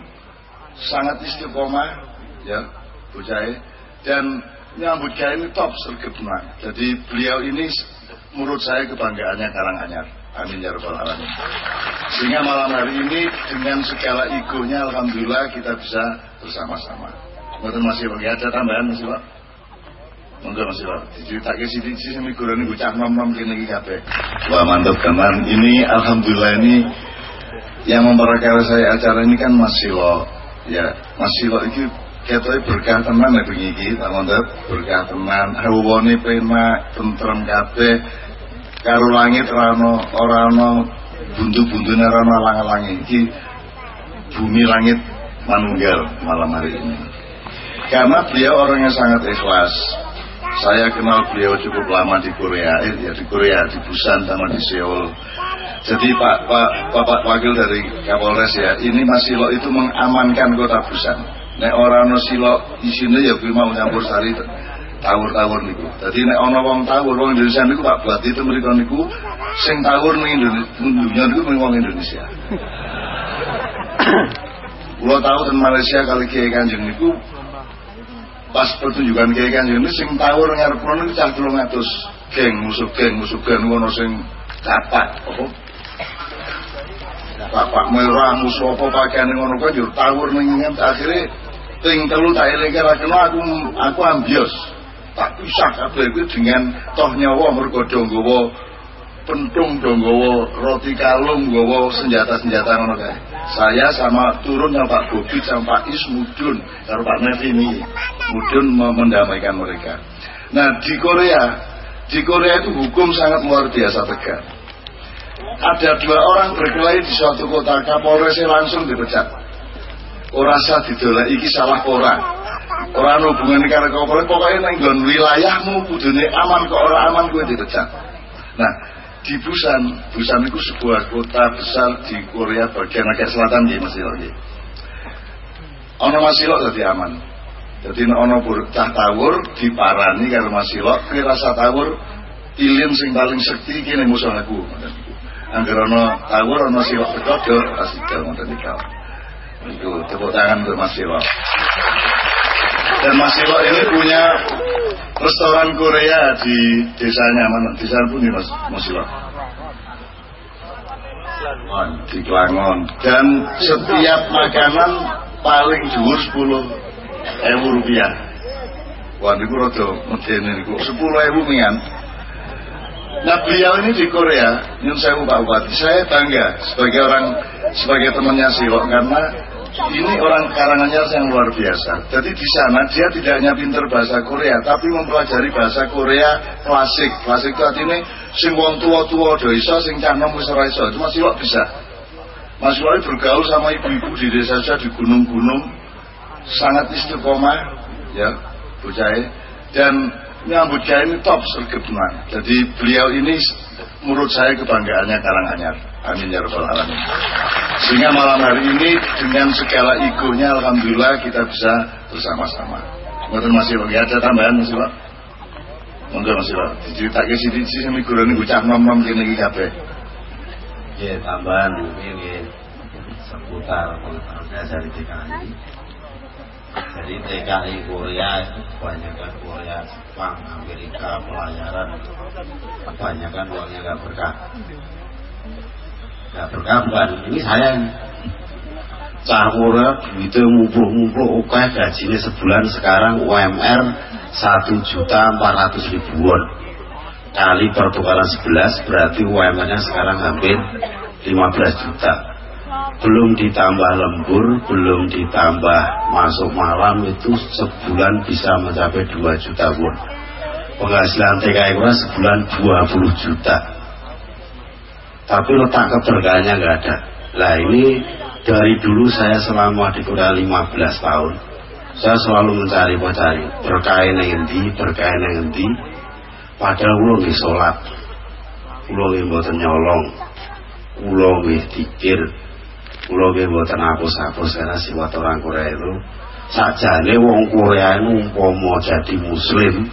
sangat istiqomah ya bocah dan nyambut gaya ini top sergap Jadi beliau ini menurut saya kebanggaannya Karanganyar. Amin ya rabbal alamin. Sehingga malam hari ini dengan segala egonya alhamdulillah kita bisa bersama-sama. Mboten masih bagi ada tambahan masih Pak? Monggo masih Pak. Diceritake sithik-sithik sing migurane bocah nom-nom kene iki kabeh. Wah mantap teman. Ini alhamdulillah ini yang memperkara saya acara ini kan masih lo ya masih lo iki ketoknya berkah teman ya bengi iki mantap berkah teman hawane penak tentrem kabeh karo langit rano orano buntu-buntune rano alang-alangi iki bumi langit manunggal malam hari ini. Karena beliau orang yang sangat ikhlas. Saya kenal beliau cukup lama di Korea eh, ya di Korea di Busan sama di Seoul. Jadi Pak Pak Bapak Wakil dari Kapolres ya ini masih lo itu mengamankan kota Busan. Nek orang silo isine ya kuwi mau nyampur sari tawur-tawur niku. Dadi nek ana wong tawur wong Indonesia niku Pak Buat itu mriku niku sing tawur ning Indonesia niku mung wong Indonesia. Kulo tahu ten Malaysia kali Kiai Kanjeng niku pas pertunjukan Kiai Kanjeng niku sing tawur ngarep kono niku cah 300 geng musuh geng musuh geng ngono sing kapak. Oh. Bapak merah musuh apa pakaian ngono kuwi yo tawur ning akhirnya ting telu tak eling aku aku ambios tak pisah kabeh kuwi dengan toh nyawa mergo do nggawa pentung do roti kalung nggawa senjata-senjata ngono kae. Saya sama turun yang Pak Bobi sama Pak Is mudun karo Pak Nevi ini mudun mendamaikan mereka. Nah di Korea di Korea itu hukum sangat luar biasa tegak. Ada dua orang berkelahi di suatu kota, Kapolresnya langsung dipecat. Orang sah didolak iki salah orang Orang hubungan karo kapolres pokoknya nenggon wilayahmu kudune aman kok orang aman gue dipecat. Nah, di Busan, Busan itu sebuah kota besar di Korea bagian agak selatan di lagi. Ono masilok jadi aman. Jadi ono cah tawur diparani karo masilok, kira rasa tawur ilin sing paling sekti kini musuh aku. Angger ono tawur ono silok bekodor, asikal ngoten nikah. Itu tepuk tangan untuk Mas. Dan Mas Silo ini punya restoran Korea di desanya mana? Desa pun nih Mas, Mas Silo. Di Klangon. Dan setiap makanan paling dhuwur 10 ewu rupiah. Wah, ini rada medeni niku 10 ewu mingan. Nah beliau ini di Korea, yang saya Pak Bupati, saya bangga sebagai orang, sebagai temannya Silo karena ini orang Karanganyar yang luar biasa. Jadi di sana dia tidak hanya pinter bahasa Korea, tapi mempelajari bahasa Korea klasik. Klasik itu artinya sing wong tua-tua do iso, sing nom wis iso. Itu masih bisa. Mas Wali bergaul sama ibu-ibu di desa saya di gunung-gunung sangat istiqomah ya bocah dan nyambut gaya ini top sergap Jadi beliau ini menurut saya kebanggaannya Karanganyar. Amin ya rabbal alamin. Sehingga malam hari ini dengan segala egonya alhamdulillah kita bisa bersama-sama. Mboten masih lagi ada tambahan masih Pak. Monggo masih Pak. Diceritake sithik-sithik sing migurane bocah nom-nom kene iki kabeh. Ya tambahan mungkin seputar pengetahuan dari TKI. Jadi TKI Korea kebanyakan Korea, Jepang, Amerika, pelayaran, kebanyakan uangnya nggak berkah Gak berkabar. Ini saya cahura itu mumpuk-mumpuk oke gajinya sebulan sekarang UMR satu juta empat ratus ribuan. Kali pertukaran sebelas berarti UMR nya sekarang hampir 15 juta. Belum ditambah lembur belum ditambah masuk malam itu sebulan bisa mencapai 2 juta pun. Penghasilan TKI sebulan 20 juta tapi letak keberkahannya nggak ada. Nah ini dari dulu saya selama di Korea 15 tahun, saya selalu mencari mencari berkah yang endi, berkah yang endi. Padahal ulo nggih sholat, ulo nggih mboten nyolong, ulo nggih dikir, Kulo nggih mboten hapus-hapus karena sifat orang Korea itu sajane wong Korea itu umpama jadi muslim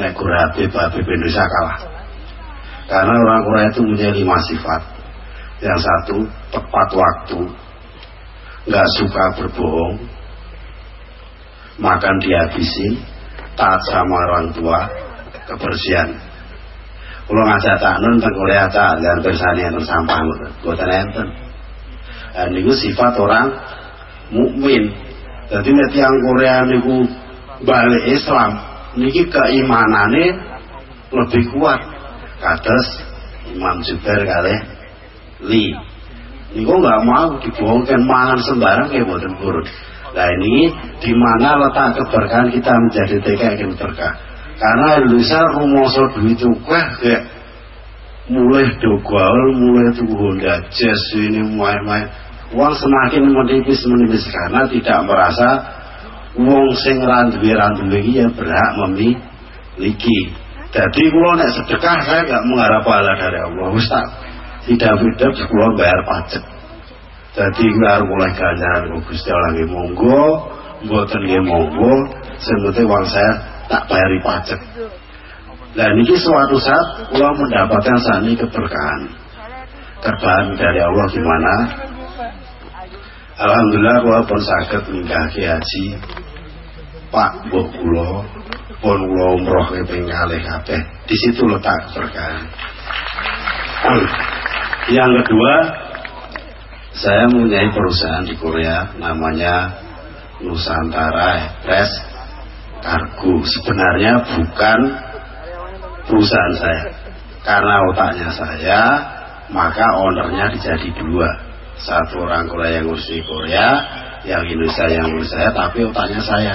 nek Habib Habib Indonesia kalah. Karena orang Korea itu punya lima sifat. Yang satu tepat waktu, nggak suka berbohong, makan dihabisin, taat sama orang tua, kebersihan. Kalau ngajak tak nun tentang Korea tak dan bersani yang sampah buatan enten. Dan itu sifat orang mukmin. Jadi nanti yang Korea niku balik Islam, niki keimanannya lebih kuat. Kados Imam Zubair kali li. Niku nggak mau dibohongkan mangan sembarang ya buatan buruk. Nah ini di mana letak keberkahan kita menjadi TKI berkah. Karena Indonesia rumoso duit cukah kayak mulai dogal, mulai tuh Honda Jazz ini main-main. Uang semakin menipis menipis karena tidak merasa uang sing randuwe randuwe ya berhak memiliki. Jadi kalau nek sedekah saya nggak mengharap pahala dari Allah. Ustaz, tidak beda kalau bayar pajak. Jadi nggak mulai ganjaran Gusti Allah nggih monggo, mboten nggih monggo, sebetulnya uang saya tak bayari pajak. Dan ini suatu saat Allah mendapatkan sani keberkahan. Keberkahan dari Allah gimana? Alhamdulillah Allah pun sakit nikah haji Pak Bok Kulo pun Kulo umroh. Di situ letak keberkahan. Yang kedua, saya mempunyai perusahaan di Korea namanya Nusantara Express Cargo. Sebenarnya bukan perusahaan saya. Karena otaknya saya, maka ownernya dijadi dua. Satu orang Korea yang ngurus di Korea, yang Indonesia yang ngurus saya, tapi otaknya saya.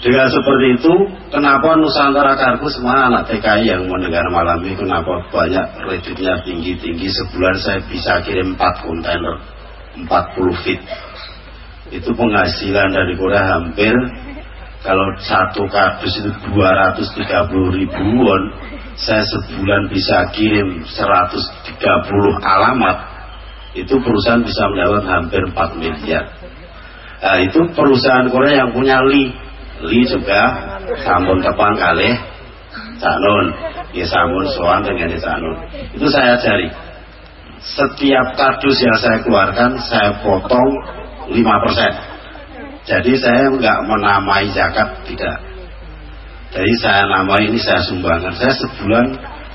Dengan seperti itu, kenapa Nusantara Kargo semua anak TKI yang mendengar malam ini, kenapa banyak kreditnya tinggi-tinggi, sebulan saya bisa kirim 4 kontainer, 40 feet. Itu penghasilan dari Korea hampir, kalau satu kardus itu 230 ribu won, saya sebulan bisa kirim 130 alamat, itu perusahaan bisa mendapat hampir 4 miliar. Nah, itu perusahaan Korea yang punya Li li juga sampun tepang kali canun ya sampun soan dengan canun itu saya cari setiap kardus yang saya keluarkan saya potong 5% jadi saya nggak menamai zakat tidak. Jadi saya namai ini saya sumbangkan saya sebulan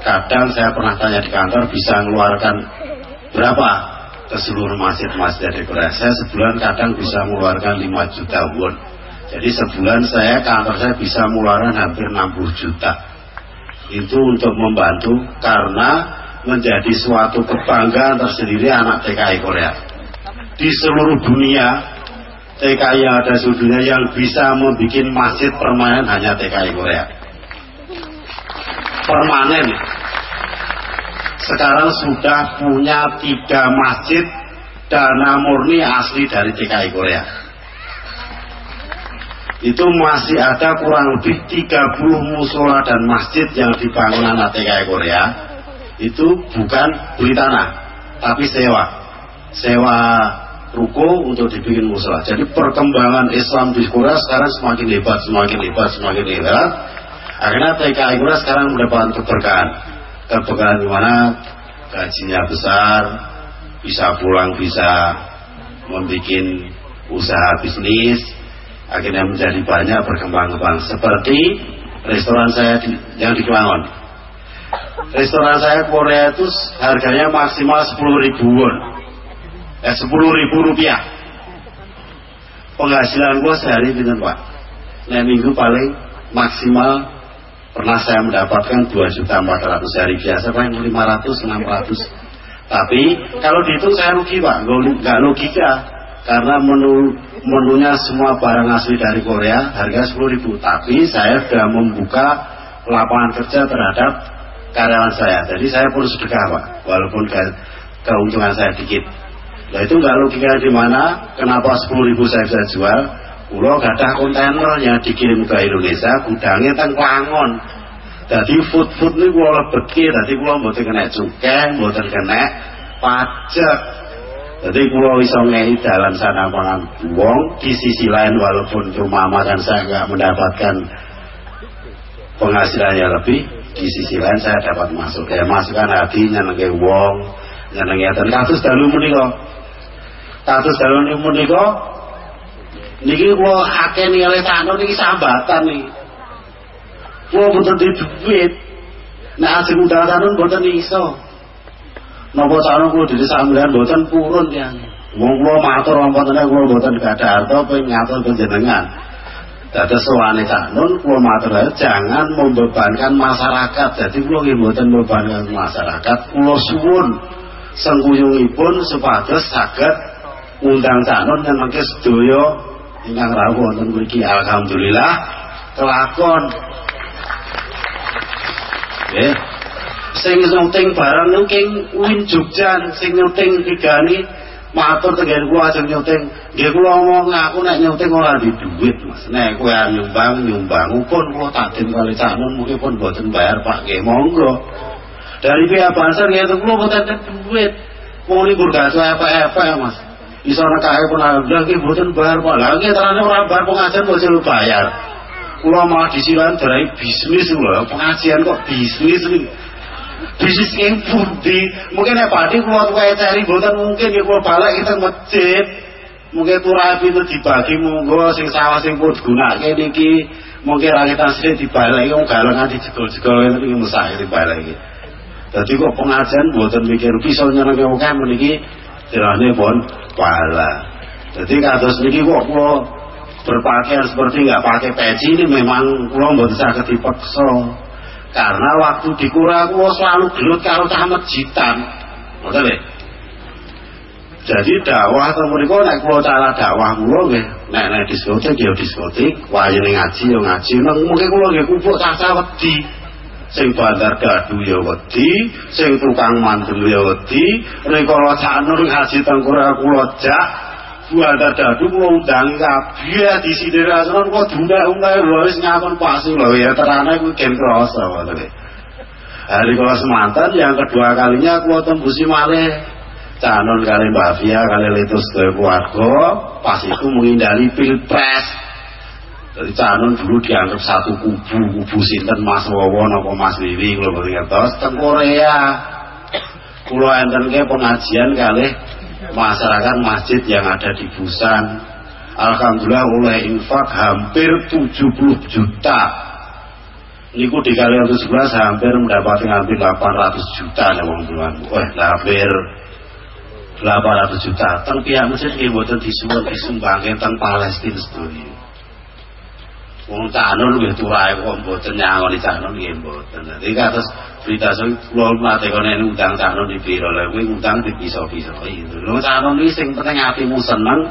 kadang saya pernah tanya di kantor bisa mengeluarkan berapa ke seluruh masjid-masjid di Korea? Saya sebulan kadang bisa mengeluarkan 5 juta won jadi sebulan saya kantor saya bisa mengeluarkan hampir 60 juta. Itu untuk membantu karena menjadi suatu kebanggaan tersendiri anak TKI Korea. Di seluruh dunia TKI yang ada di dunia yang bisa membuat masjid permanen hanya TKI Korea. Permanen. Sekarang sudah punya tiga masjid dana murni asli dari TKI Korea itu masih ada kurang lebih 30 musola dan masjid yang dibangun anak TKI Korea. Itu bukan beli tanah tapi sewa. Sewa ruko untuk dibikin musola. Jadi perkembangan Islam di Korea sekarang semakin hebat semakin hebat semakin hebat. Akhirnya TKI Korea sekarang mendapatkan keberkahan. Keberkahan di mana? Gajinya besar bisa pulang bisa membuat usaha bisnis akhirnya menjadi banyak berkembang-kembang seperti restoran saya di, yang di Kelangon. Restoran saya Korea itu harganya maksimal 10 ribu won eh 10 ribu rupiah. Penghasilan gua sehari dengan pak. Nah minggu paling maksimal pernah saya mendapatkan 2 juta 400 hari biasa paling 500 600 tapi kalau dihitung saya rugi pak. Nggak logika karena menu menunya semua barang asli dari Korea harga 10 ribu. Tapi saya sudah membuka lapangan kerja terhadap karyawan saya. Jadi saya pun sedekah pak walaupun ke, keuntungan saya dikit. Nah itu nggak logika di mana kenapa 10 ribu saya bisa jual? Pulau ada kontainer yang dikirim ke Indonesia gudangnya teng Klangon. Jadi food food ini pulau lebih jadi pulau mau kena cukai mau kena pajak jadi pulau iso ngehi dalam sana pangan wong di sisi lain walaupun rumah makan saya nggak mendapatkan penghasilannya lebih di sisi lain saya dapat masuk. Ya masukkan hati nyenengke wong nyenengke dan kasus dalu menika? Kasus dalu menika? Niki kula akeh nilai sakno niki sambatan nih kula di duit. Nek asing udara sanun boten iso Cara kula diri sampeyan mboten purun ya. Wong kula matur wonten kula mboten gadah harta ping ngatur panjenengan. Dados sowane Cak Nun kula matur jangan membebankan masyarakat. Jadi kula nggih mboten membebankan masyarakat. Kula suwun sengkuyungipun supados saged undang Cak Nun nyenengke sedaya ingkang rawuh wonten mriki alhamdulillah kelakon. Nggih sing nyuting barang niku king Win Jogja sing nyuting tigani matur tengen kula ajeng nyuting nggih kula ngomong aku nek nyuting ora di duit Mas. Nek kowe nyumbang nyumbang. Pun kula tak den kali cakmun mungkin pun boten bayar Pak. Nggih monggo. Dari pihak pasar nggih kula boten duit. Wong libur gak apa-apa Mas. Iso nekahe pun ada nggih boten bayar Pak. Lha nggih terane ora bayar pengajian kok bayar. Kula malah disilan dari bisnis lho. Pengajian kok bisnis nih yang budi mungkin ya padi keluar kue cari bukan mungkin ya kalau balik kita masjid. Mungkin turah itu dibagi monggo sing sawah sing pun guna kayak niki. Mungkin rakyat asli dibalik yang galengan dijegol-jegol itu yang musah dibalik jadi kok pengajian buatan mikir pisau yang kan meniki tirane pun pala jadi kados niki kok kalau berpakaian seperti nggak pakai peci ini memang nggak bisa ketipaksa karena waktu di Kura aku selalu gelut karo cah masjidan ngoten jadi dakwah to mriku nek kula cara dakwah kula nggih nek nek diskotik ya diskotik wayene ngaji ya ngaji. Nang mungkin kula nggih kupuk caca wedi. Sing bandar gadu ya wedi sing tukang mandul ya wedi. Rikala canur ngaji teng Kura kula jak buat dadu kula undang kabeh di sini rasane kok diundang-undang lho wis ngakon pasti lho. Ya terane kuwi ken krasa ngoten Hari kalau semantan yang kedua kalinya kula tembusi malih. Canon kali Mbak Fia kali Letus keluarga pas itu menghindari pilpres. Jadi canon dulu dianggap satu kubu kubu sinten Mas Wawon apa Mas Wiwi boten ngertos teng Korea. Kula enten pengajian kali masyarakat masjid yang ada di Busan. Alhamdulillah oleh infak hampir 70 juta. Niku dikali 11 hampir mendapatkan hampir 800 juta ya wong tuan wah hampir 800 juta. Teng pihak masjid nggih mboten disuwun disumbangke teng Palestina sedaya Wong Canon nggih turahe kok mboten nyangoni Canon nggih mboten. Dadi berita sing kula mate kene utang Canon di piro lha kuwi utang di piso-piso itu. Lho Canon iki sing penting atimu seneng,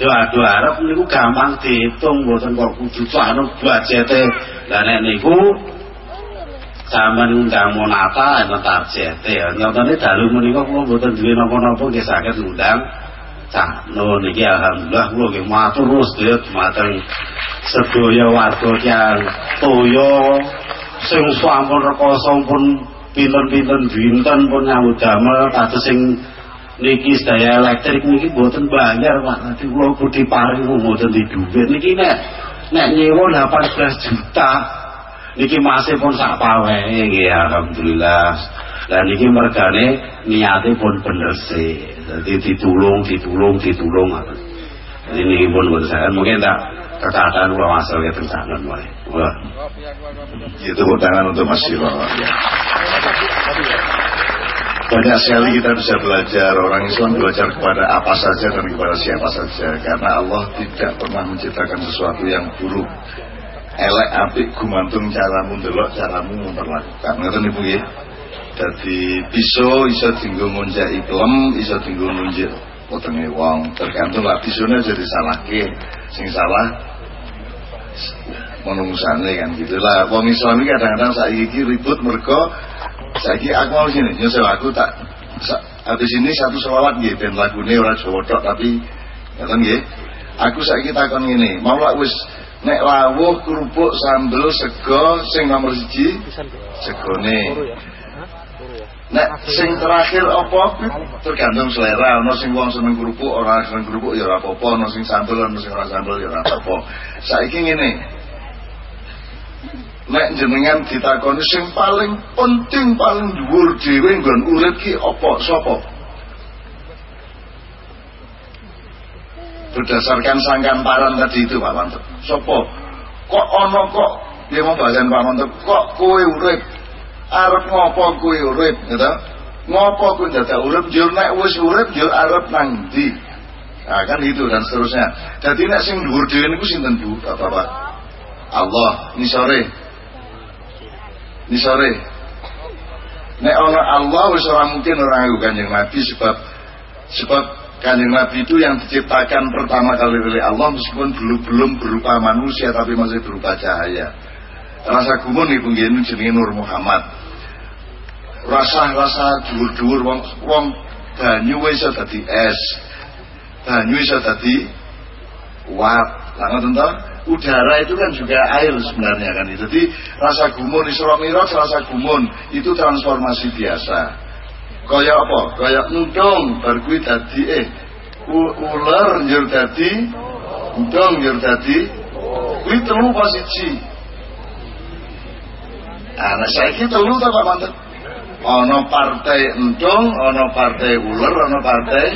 doa-doa arep niku gampang diitung mboten kok kudu Canon budgete. Lah nek niku sampean undang monata enten targete. Nyatane dalu menika kula mboten duwe napa-napa nggih saged ngundang Canon niki alhamdulillah kula nggih matur terus matur sedaya warga yang toyo sing sampun rekoso pun pinten-pinten dinten pun nyambut damel. Kados sing niki sedaya elektrik niki boten bayar Pak. Nanti kula budi paring mboten di dhuwit. Niki nek nek nyewa 18 juta. Niki masih pun sak paweke nggih alhamdulillah. Dan niki mergane niate pun bener sih. Jadi ditulung ditulung ditulung ini pun buat saya mungkin tak kekatan kula masal ya tentangan wae. Wah. Itu tangan untuk Mas. Ya. Banyak sekali kita bisa belajar Orang Islam belajar kepada apa saja dan kepada siapa saja Karena Allah tidak pernah menciptakan sesuatu yang buruk Elek apik gumantung caramu delok caramu memperlakukan Ngerti ibu ya Jadi pisau iso tinggal ngunjak iklem Iso tinggal ngunjak potongnya wong Tergantung lah pisaunya jadi salah ke Sing salah menungsane kan gitu lah wong Islam ini kadang-kadang saya iki ribut mereka saya aku mau sini nyusul aku tak habis ini satu sholat gitu dan ini orang Jawa tok tapi kan gitu aku saiki takon ngene mau lah wis nek lawuh kerupuk sambel sego sing nomor siji? Segone Nek sing terakhir apa tergantung selera. Ono sing wong seneng kerupuk, ora seneng kerupuk ya ora apa-apa, ono sing sambel, ono sing ora sambel ya ora apa-apa. Saiki ngene. Nek jenengan ditakoni sing paling penting paling dhuwur dhewe nggon urip ki apa? Sapa? Berdasarkan sangkan paran tadi itu Pak Mantep. Sopo? Kok ono kok dia mau bahasan Pak Mantep, kok kue urip arep ngopo kue urip gitu ngopo kue dadak urip jur nek wis urip jur arep nang ndi? Nah kan itu dan seterusnya. Jadi nek sing dhuwur dhewe niku sinten Bu? Bapak Allah ini sore. Ini sore. Allah wis ora mungkin orang ngaku Kanjeng Nabi sebab sebab Kanjeng Nabi itu yang diciptakan pertama kali oleh Allah meskipun belum belum berupa manusia tapi masih berupa cahaya. Rasa gumun ibu gini Nur Muhammad rasa-rasa dhuwur-dhuwur wong wong banyu iso dadi es. Banyu iso dadi uap. Lah ngoten udara itu kan juga air sebenarnya kan. Jadi rasa gumun Isra Mi'raj rasa gumun itu transformasi biasa. Kaya apa? Kaya untung bar dadi eh ular njur dadi untung njur dadi kuwi telu posisi Nah, saiki telu ta Pak. Ana partai entung, ana partai uler, ana partai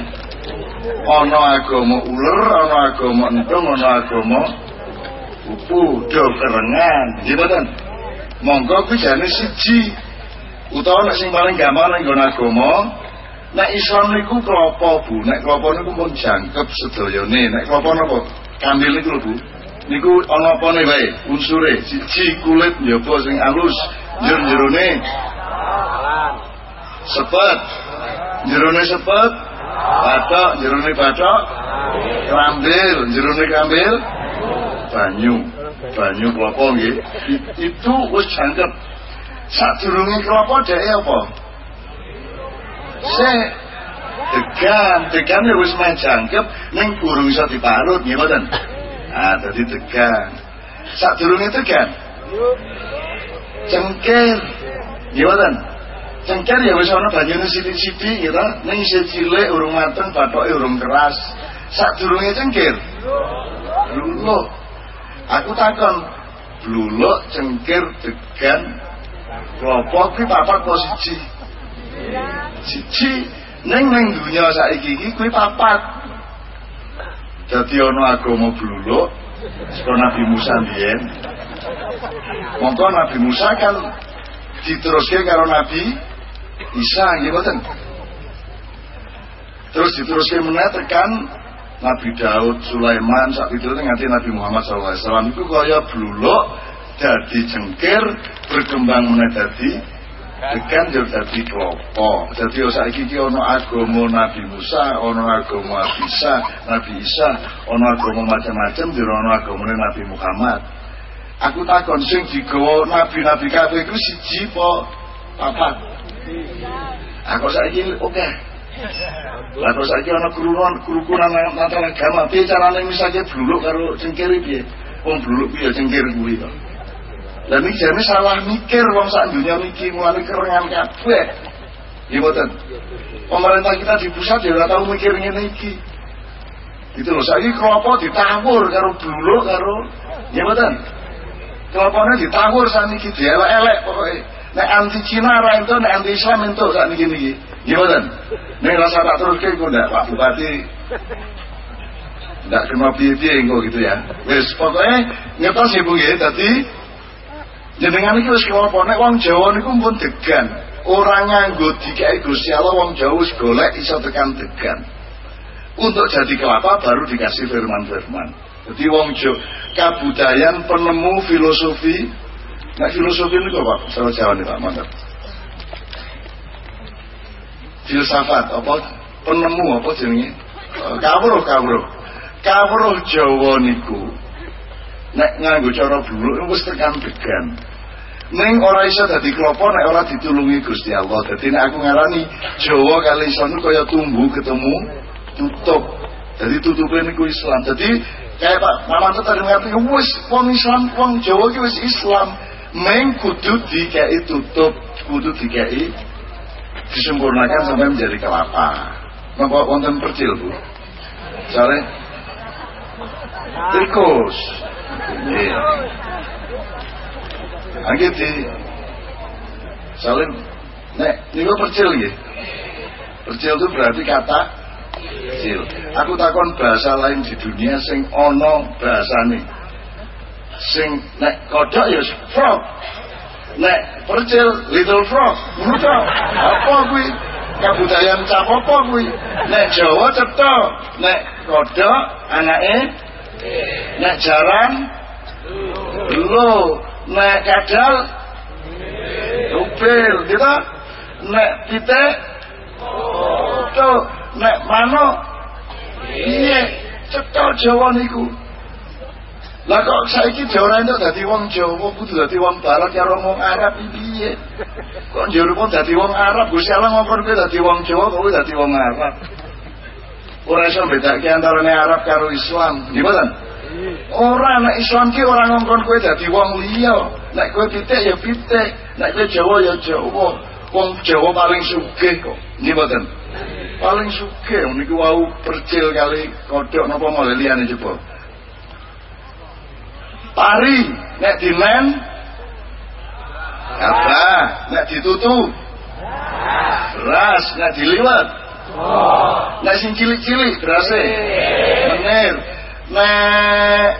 ana agama uler, ana agama entung, ana agama upu, do kerengan. Nggih Monggo kuwi jane siji. Utawa nek sing paling gampang nek nggon agama, nek Islam niku klopo Bu, nek klopo niku pun jangkep sedayane. Nek klopo napa? Kambil niku Bu. niku ana apane wae unsure siji kulit njaba sing alus njur jerone sepet. Jerone sepet. Batok jerone batok. Krambil jerone krambil banyu. Banyu klopo nggih. Itu wis jangkep. Sadurunge klopo dhek apa? Se degan. Degan wis main jangkep ning burung iso diparut nggih mboten? Ah, tadi tegang. Sak durunge tegang. Gimana? Cengker ya wis ana banyune sithik-sithik ta. Ning isih cilik urung mateng bathoke urung keras. Sak durunge cengker. Luluk. Aku takon bluluk cengker degan klopo kuwi papat posisi. Siji ning ning dunya saiki iki kuwi papat. Jadi ono agama bluluk Sekolah Nabi Musa biyen. Mongko Nabi Musa kan diteruskan karo Nabi Isa nggih Terus diteruskan meneh tekan Nabi Daud, Sulaiman, saat itu nganti Nabi Muhammad SAW itu kaya bluluk jadi cengkir berkembang meneh dadi Tekan yo dadi klopo. Dadi saiki iki ana agama Nabi Musa, ana agama Nabi Isa, Nabi Isa, ana agama macam-macam yo ana agamane Nabi Muhammad. Aku takon sing digawa nabi-nabi kabeh iku siji apa? Aku saiki oke. Okay. Lah terus saiki ana kerukunan kerukunan antara agama, piye carane misalnya bluluk karo cengkir piye? Wong bluluk piye cengkir kuwi to? Dan ini jadi salah mikir wong sak dunia mikir mulai kerengan kabeh. Iya boten. Pemerintah kita di pusat ya ora tahu mikir ngene iki. Gitu loh, saiki klopo ditawur karo dulu karo ya boten. Klopone ditawur saniki dielek-elek pokoke. Nek anti Cina ra itu, nek anti Islam itu saat niki. Ya boten. Nek rasa tak terus kok ndak Pak Bupati ndak kena piye-piye gitu ya. Wis pokoknya ngetos ibu nggih dadi Jenengan iki wis klopo nek wong Jawa niku pun degan. Ora nganggo dikai Gusti Allah wong Jawa wis golek iso tekan degan. Untuk jadi kelapa baru dikasih firman-firman. Jadi wong Jawa kabudayan penemu filosofi. Nah filosofi ini kok Pak, saya jawab nih Pak Mantap. Filsafat apa? Penemu apa jenenge? Kawruh kawruh. Kawruh Jawa niku nek nganggo cara bluluk wis tekan degan ning ora iso dadi klopo nek ora ditulungi Gusti Allah. Dadi nek aku ngarani Jawa kali iso kaya tumbuh ketemu tutup. Jadi tutupnya niku Islam. Jadi kayak Pak Maman tadi ngerti wis wong Islam wong Jawa ki wis Islam meng kudu dikai tutup kudu dikai disempurnakan sampai menjadi kelapa. Napa wonten percil, Bu? Soalnya tikus. Iya. Lagi di Salim nek niku percil nggih. Percil itu berarti kata kecil. Aku takon bahasa lain di dunia sing ono bahasane. Sing nek kodok ya frog. Nek percil little frog. Ngono Apa kuwi? Kabudayan capopo kuwi. Nek Jawa cetha, nek kodok anake nek jaran lo nek kadal upil gitu nek pitik tuh nek mano iya cetha Jawa niku lah kok saiki Jawa itu dadi wong Jawa kudu dadi wong barat karo wong Arab piye? Kok njero kok dadi wong Arab Gusti Allah ngongkon kowe dadi wong Jawa kok dadi wong Arab. Ora iso bedake antarane Arab karo Islam. Gimana? Ora nek Islam ki ora ngongkon kowe dadi wong liya. Nek kowe pitik ya pitik, nek kowe Jawa ya Jawa. Wong Jawa paling sugih kok. Nggih mboten? Paling sugih niku wau percil kali kodhok napa malah liyane coba. Pari nek dimen apa nek ditutu beras. Nek diliwat nek sing cilik-cilik berase menir. Nek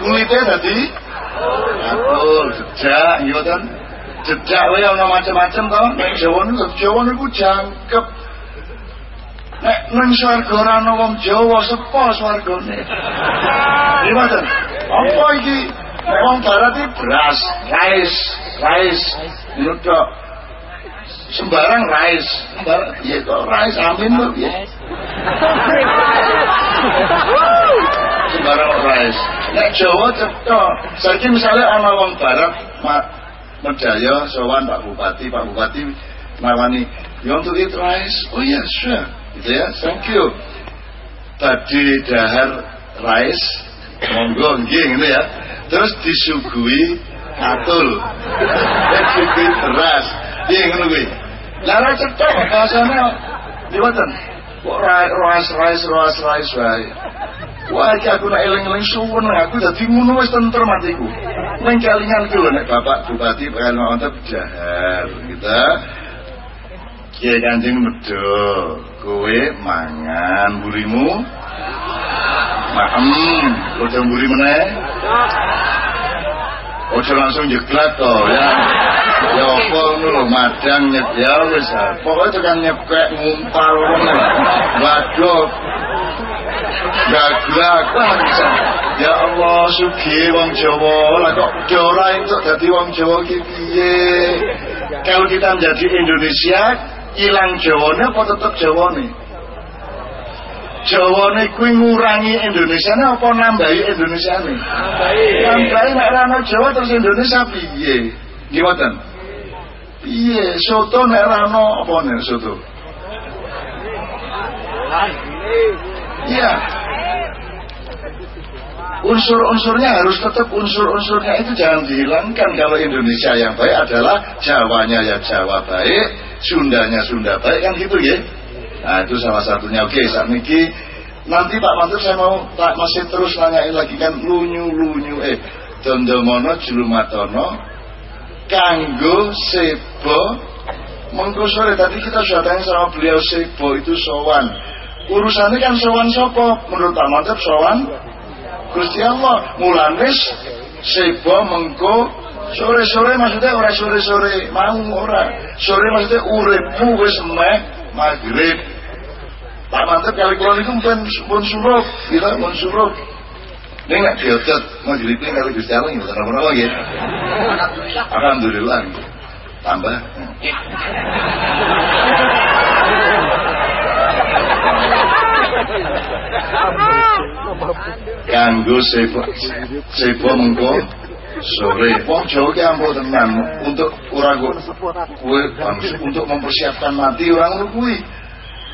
kulitnya tadi Atul, jejak, iya kan? Jejak, ya, ada macam-macam tau. Nek Jawa niku, Jawa niku jangkep. Nek nang swarga ora ana wong Jawa sepo swargane. Gimana? Apa iki? Nek wong barat iki beras, rais, rais, ngono Sembarang rais, sembarang iya kok rais amin lho ya. Sembarang rais. Nek Jawa cetha. Saiki misalnya ana wong barat Medaya sowan Pak Bupati, Pak Bupati nawani, "You want to eat rice?" Oh iya, yeah, sure. Gitu ya. Thank you. Tadi dahar rice monggo nggih gitu ya. Terus disuguhi atul disuguhi beras. Nggih ngono kuwi. Lara cocok bahasane di kok Wah, aku aku Bapak Bupati gitu. Mangan burimu. Ojo langsung jeklat to ya. Ya apa ngono madang nyet ya wis. Pokoke tekan nyepek ngumpal ngono. Waduh. Gagak Ya Allah sugi wong Jawa lah kok ora entuk dadi wong Jawa iki piye? Kalau kita menjadi Indonesia ilang Jawane apa tetep Jawane? Jawane kuwi ngurangi Indonesia apa nambahi Indonesia ne? Nambahi. Nambahi nek Jawa terus Indonesia piye? Mboten? Piye? Soto nek ora apa nek soto? Iya. Unsur-unsurnya harus tetap unsur-unsurnya itu jangan dihilangkan kalau Indonesia yang baik adalah Jawanya ya Jawa baik, Sundanya Sunda baik kan gitu ya. Nah itu salah satunya. Oke saat ini nanti Pak Mantur saya mau tak masih terus nanyain lagi kan lunyu lunyu eh Dondomono Julumatono Kanggo Sebo Mengko sore tadi kita sudah tanya sama beliau Sebo itu sowan Urusannya kan sowan sopo Menurut Pak Mantur sowan Gusti Allah mulanis Sebo mengko Sore-sore maksudnya ora sore-sore mau ora. Sore maksudnya uripmu wis meh maghrib. Pak mantep kali kula niku pun pun suruh, kita pun suruh. Ning nek diotot maghrib ini kali Gusti Allah mboten apa-apa nggih. Alhamdulillah. Tambah. Kanggo sepo sepo mengko sore wong Jawa ki ampuh tenan untuk kuwi untuk mempersiapkan mati orang kuwi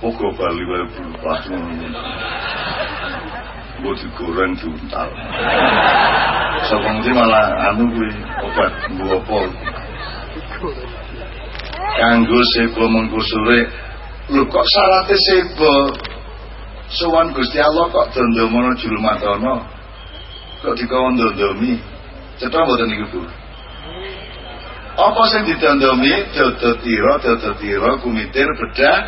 Pokok Bali wae pas Mbok digoreng diuntal. Sapa ngerti malah anu kuwi obat mbok apa. Kanggo sebo mengko sore. Lho kok syarate sebo sowan Gusti Allah kok dondomono julmatana kok dikawon dondomi? Cetha mboten niku Bu. Apa sing didandomi dodo tira dodo tira kumitir bedah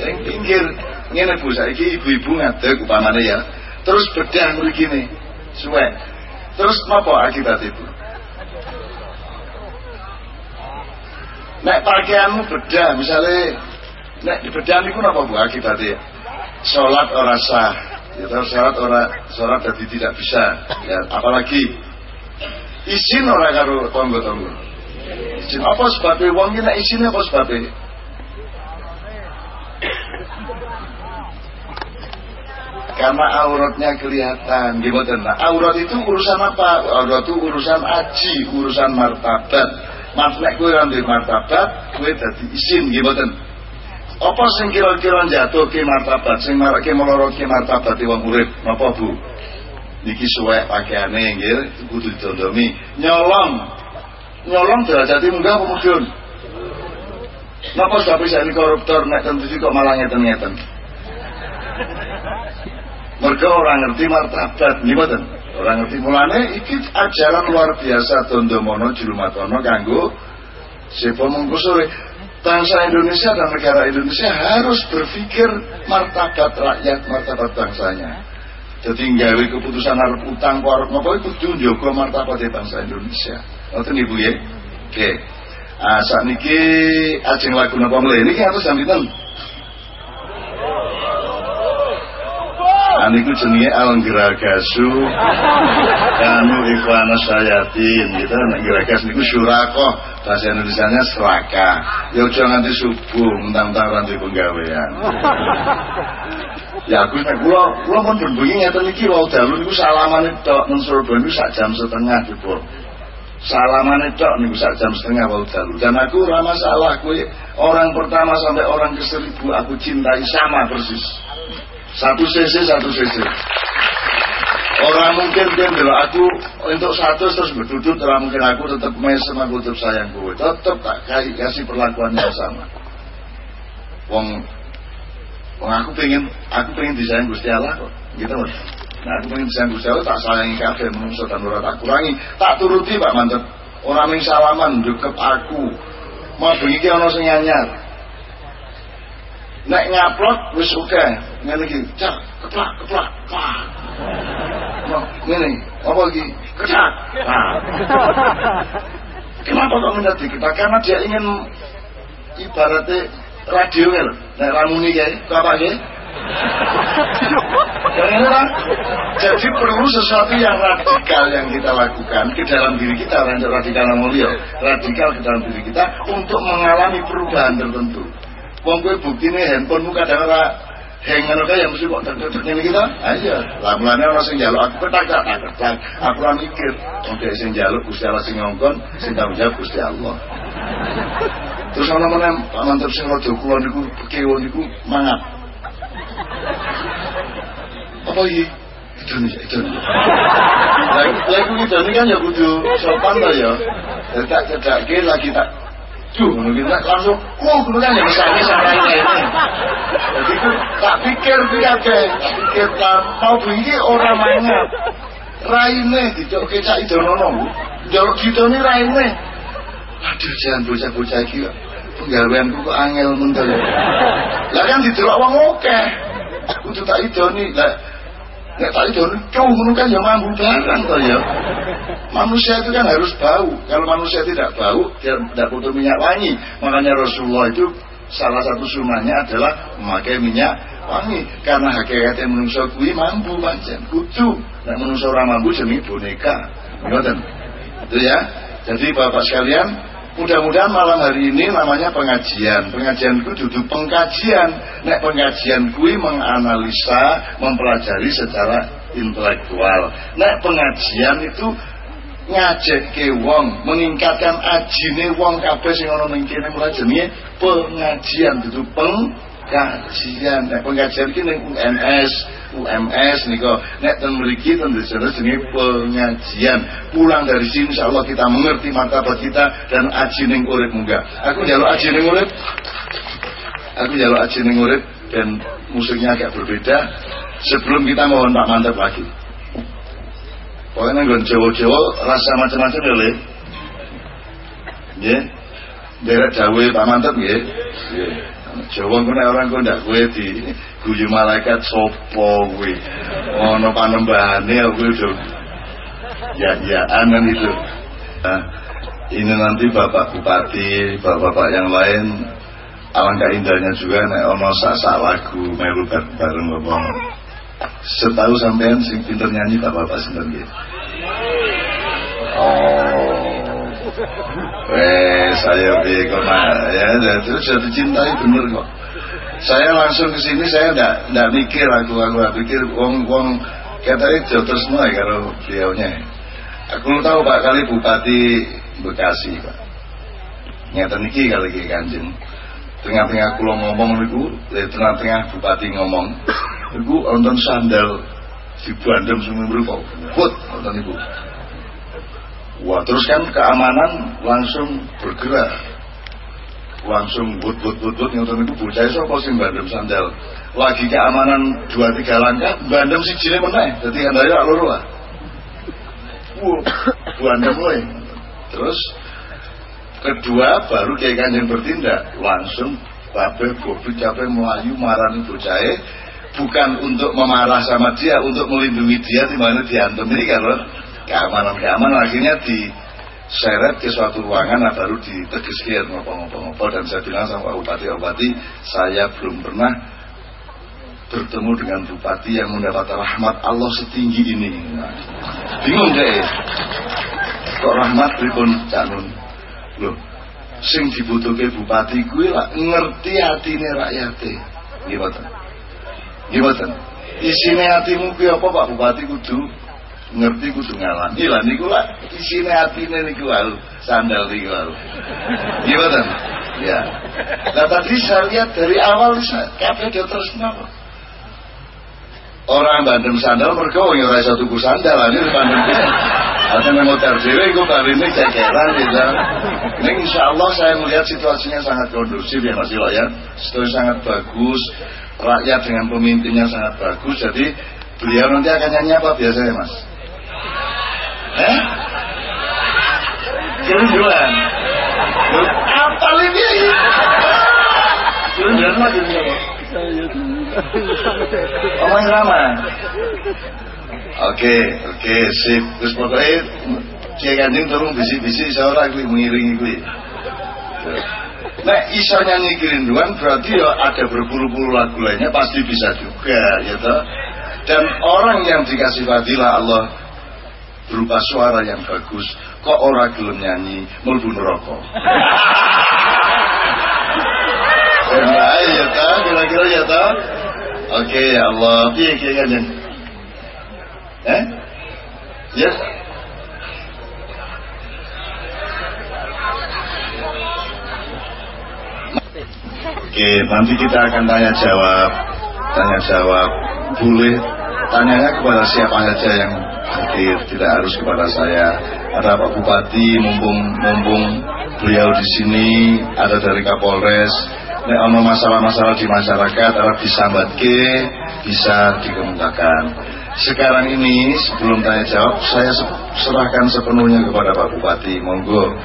ing pinggir ngene Bu. Saiki ibu-ibu ngadeg upamane ya. Terus bedah mriki suwe. Terus napa akibat ibu nek pakaianmu bedah misalnya nek di bedah niku napa Bu akibatnya? Sholat ora sah. Ya terus sholat ora sholat jadi tidak bisa. Ya apalagi izin ora karo tonggo-tonggo. Izin apa sebabnya? Wong iki nek apa sebabnya karena auratnya kelihatan. Gimana nah, aurat itu urusan apa? Aurat itu urusan aji urusan martabat. Nek kowe ora martabat kowe dadi izin gimana apa sing kira-kira jatuh ke martabat? Sing marake meloroke martabat wong urip napa Bu? Niki suwek pakaiane nggih kudu ditondomi nyolong. Nyolong derajate munggah apa mudhun napa sebab ini koruptor nek tentu kok malah ngeten-ngeten mereka orang ngerti martabat mboten orang ngerti mulane iki ajaran luar biasa dondomono julumatono kanggo Siapa mengko sore bangsa Indonesia dan negara Indonesia harus berpikir martabat rakyat, martabat bangsanya. Jadi nggawe keputusan arep utang arep napa itu njogo martabat bangsa Indonesia. Ngoten Ibu ya. Oke. Ah sakniki ajeng lagu napa mle niki atus jam pinten? Aniku jenenge Algeragasu Kanu Ikhwana Sayatin gitu. Nek geragas niku syurako bahasa Indonesia-nya serakah ya aja nganti subuh mentang-mentang rantai penggawean. Ya aku nek kula kula pun berbengi ngeten iki wau dalu niku salamane tok nang Surabaya niku sak jam setengah jebul salamane tok niku sak jam setengah wau dalu dan aku ora masalah kowe orang pertama sampai orang ke seribu aku cintai sama persis. Satu cc satu cc orang mungkin dia bilang aku untuk satu terus berduduk orang mungkin aku tetap mesem aku tetap sayang gue tetap tak kasih, kasih perlakuan yang sama. Wong wong aku pengen aku pengen disayang Gusti Allah kok. Gitu nah aku pengen Allah tak sayangi kafe menungso dan ora tak kurangi. Tak turuti Pak Mantep orang yang salaman deket aku. Mau begini ono sing nyanyar nek ngaplok wis oke ngene iki cak keplak keplak wah ngene? Apa lagi kecat nah. kenapa kok menjadi kita karena dia ingin ibaratnya radio kan nek ramuni kae apa ya jadi perlu sesuatu yang radikal yang kita lakukan ke dalam diri kita radikal mulia radikal ke dalam diri kita untuk mengalami perubahan tertentu Wong kowe buktine handphonemu kadang ora hang ngono kae ya mesti kok tek ngene kita. Ah iya, lah mulane ana sing njaluk aku ketak tak ketak. Aku ora mikir, dhek sing njaluk Gusti Allah sing ngongkon, sing tanggung jawab Gusti Allah. Terus ana meneh Pak Mantep sing rada kula niku pekewo niku mangap. Apa nih, itu nih. Lagi ini kan ya kudu sopan lah ya. Tak cedak lagi tak Duh, kita langsung, oh kemudian yang misalnya sampai ini. Jadi itu tak pikir dia ke, tak pikir tak mau begini orang mainnya. Raine gitu, kecak itu nono. Jaluk gitu nih raine. Aduh, jangan bocah-bocah iki penggaweanku kok angel mentel. Lah kan didelok wong oke. Kudu tak idoni. Lah Nek tak itu kau kan ya mampu barang toh ya. Manusia itu kan harus bau. Kalau manusia tidak bau, dia tidak butuh minyak wangi. Makanya Rasulullah itu salah satu sunahnya adalah memakai minyak wangi karena hakikatnya menungso kuwi mampu pancen kudu nek menungso ora mampu jenenge boneka ngoten itu ya jadi Bapak sekalian Mudah-mudahan malam hari ini namanya pengajian. Pengajian itu duduk pengkajian. Nek pengajian kui menganalisa, mempelajari secara intelektual. Nek pengajian itu ngajak ke wong, meningkatkan ajine wong kabeh sing ana ning kene mulai jenenge pengajian duduk pengkajian. Nek pengajian iki ning UNS, UMS niko nek ten mriki ten jenenge pengajian. Pulang dari sini insyaallah kita mengerti martabat kita dan aji ning urip munggah. Aku njaluk aji ning urip. Aku njaluk aji ning urip dan musiknya agak berbeda. Sebelum kita mohon Pak Mantap lagi. Pokoknya nggak Jawa-Jawa rasa macam-macam ya le. Ya, derek Jawa Pak Mantap ya. Jawa ku nek orang ku ndak kowe di guyu malaikat sapa kuwi. Ono panembahane aku itu. Ya ya anan itu. Nah, ini nanti Bapak Bupati, Bapak-bapak yang lain alangkah indahnya juga nek ono sak lagu melu bareng ngomong. Setahu sampean sing pinter nyanyi Pak Bapak sinten nggih? Oh. Eh, saya bingung ya, terus jadi cintai bener kok. Saya langsung ke sini saya enggak enggak mikir aku aku pikir wong wong katanya jauh terus mulai kalau beliaunya. Aku tahu Pak kali Bupati Bekasi Pak. Nyata niki kali ki kanjeng. Tengah-tengah kulo ngomong niku, eh, tengah-tengah Bupati ngomong, niku nonton sandal di Bandem seminggu kok. Put nonton ibu. Wah terus kan keamanan langsung bergerak. Langsung but but but but ngoten niku bocah sapa sing bandem sandal? Lagi keamanan dua tiga langkah bandem si cile meneh. Dadi andaya loro lah Wah, bandem mulai terus kedua baru kayak kanjeng bertindak langsung babe goblok capek melayu marani bocah bukan untuk memarah sama dia untuk melindungi dia di mana diantem. Ini kan keamanan-keamanan akhirnya diseret ke suatu ruangan nah baru ditegeskan ngopo-ngopo dan saya bilang sama Bupati Bupati saya belum pernah bertemu dengan bupati yang mendapat rahmat Allah setinggi ini. Nah, bingung deh. Kok rahmat pripun? Canun loh sing dibutuhke bupati gue lah ngerti hatine rakyate. Gimana gimana isine hatimu kuwi apa Pak Bupati kudu ngerti kudu ngalami lah niku lah. Isine atine niku wae sandal niku wae gimana ya nah tadi saya lihat dari awal kabeh dia terus kenapa orang bandem sandal mereka yang rasa tuku sandal ini bandem atau memotor dewe itu kali ini cekeran gitu. Ini insya Allah saya melihat situasinya sangat kondusif ya Mas Ilo ya. Situasi sangat bagus. Rakyat dengan pemimpinnya sangat bagus. Jadi beliau nanti akan nyanyi apa biasanya Mas Eh? Apa ini? Jalan-jalan lagi Omong lama. Oke, oke, sip. Terus pokoknya Kiai Kanjeng turun bisi-bisi seorang kuwi mengiringi kuwi. Nah, iso nyanyi kerinduan berarti ya ada berpuluh-puluh lagu lainnya pasti bisa juga, toh. Dan orang yang dikasih fadilah Allah berupa suara yang bagus kok orang gelem nyanyi melbu neraka Nah, ya ta, kira-kira ya ta. Oke ya Allah, piye kiye kan Eh? Ya. Oke, nanti kita akan tanya jawab, tanya jawab. Boleh tanyanya kepada siapa saja yang hadir, tidak harus kepada saya. Ada Pak Bupati, mumpung mumpung beliau di sini, ada dari Kapolres. Nek ono masalah-masalah di masyarakat, ada ke, bisa dikemukakan. Sekarang ini sebelum tanya jawab, saya serahkan sepenuhnya kepada Pak Bupati. Monggo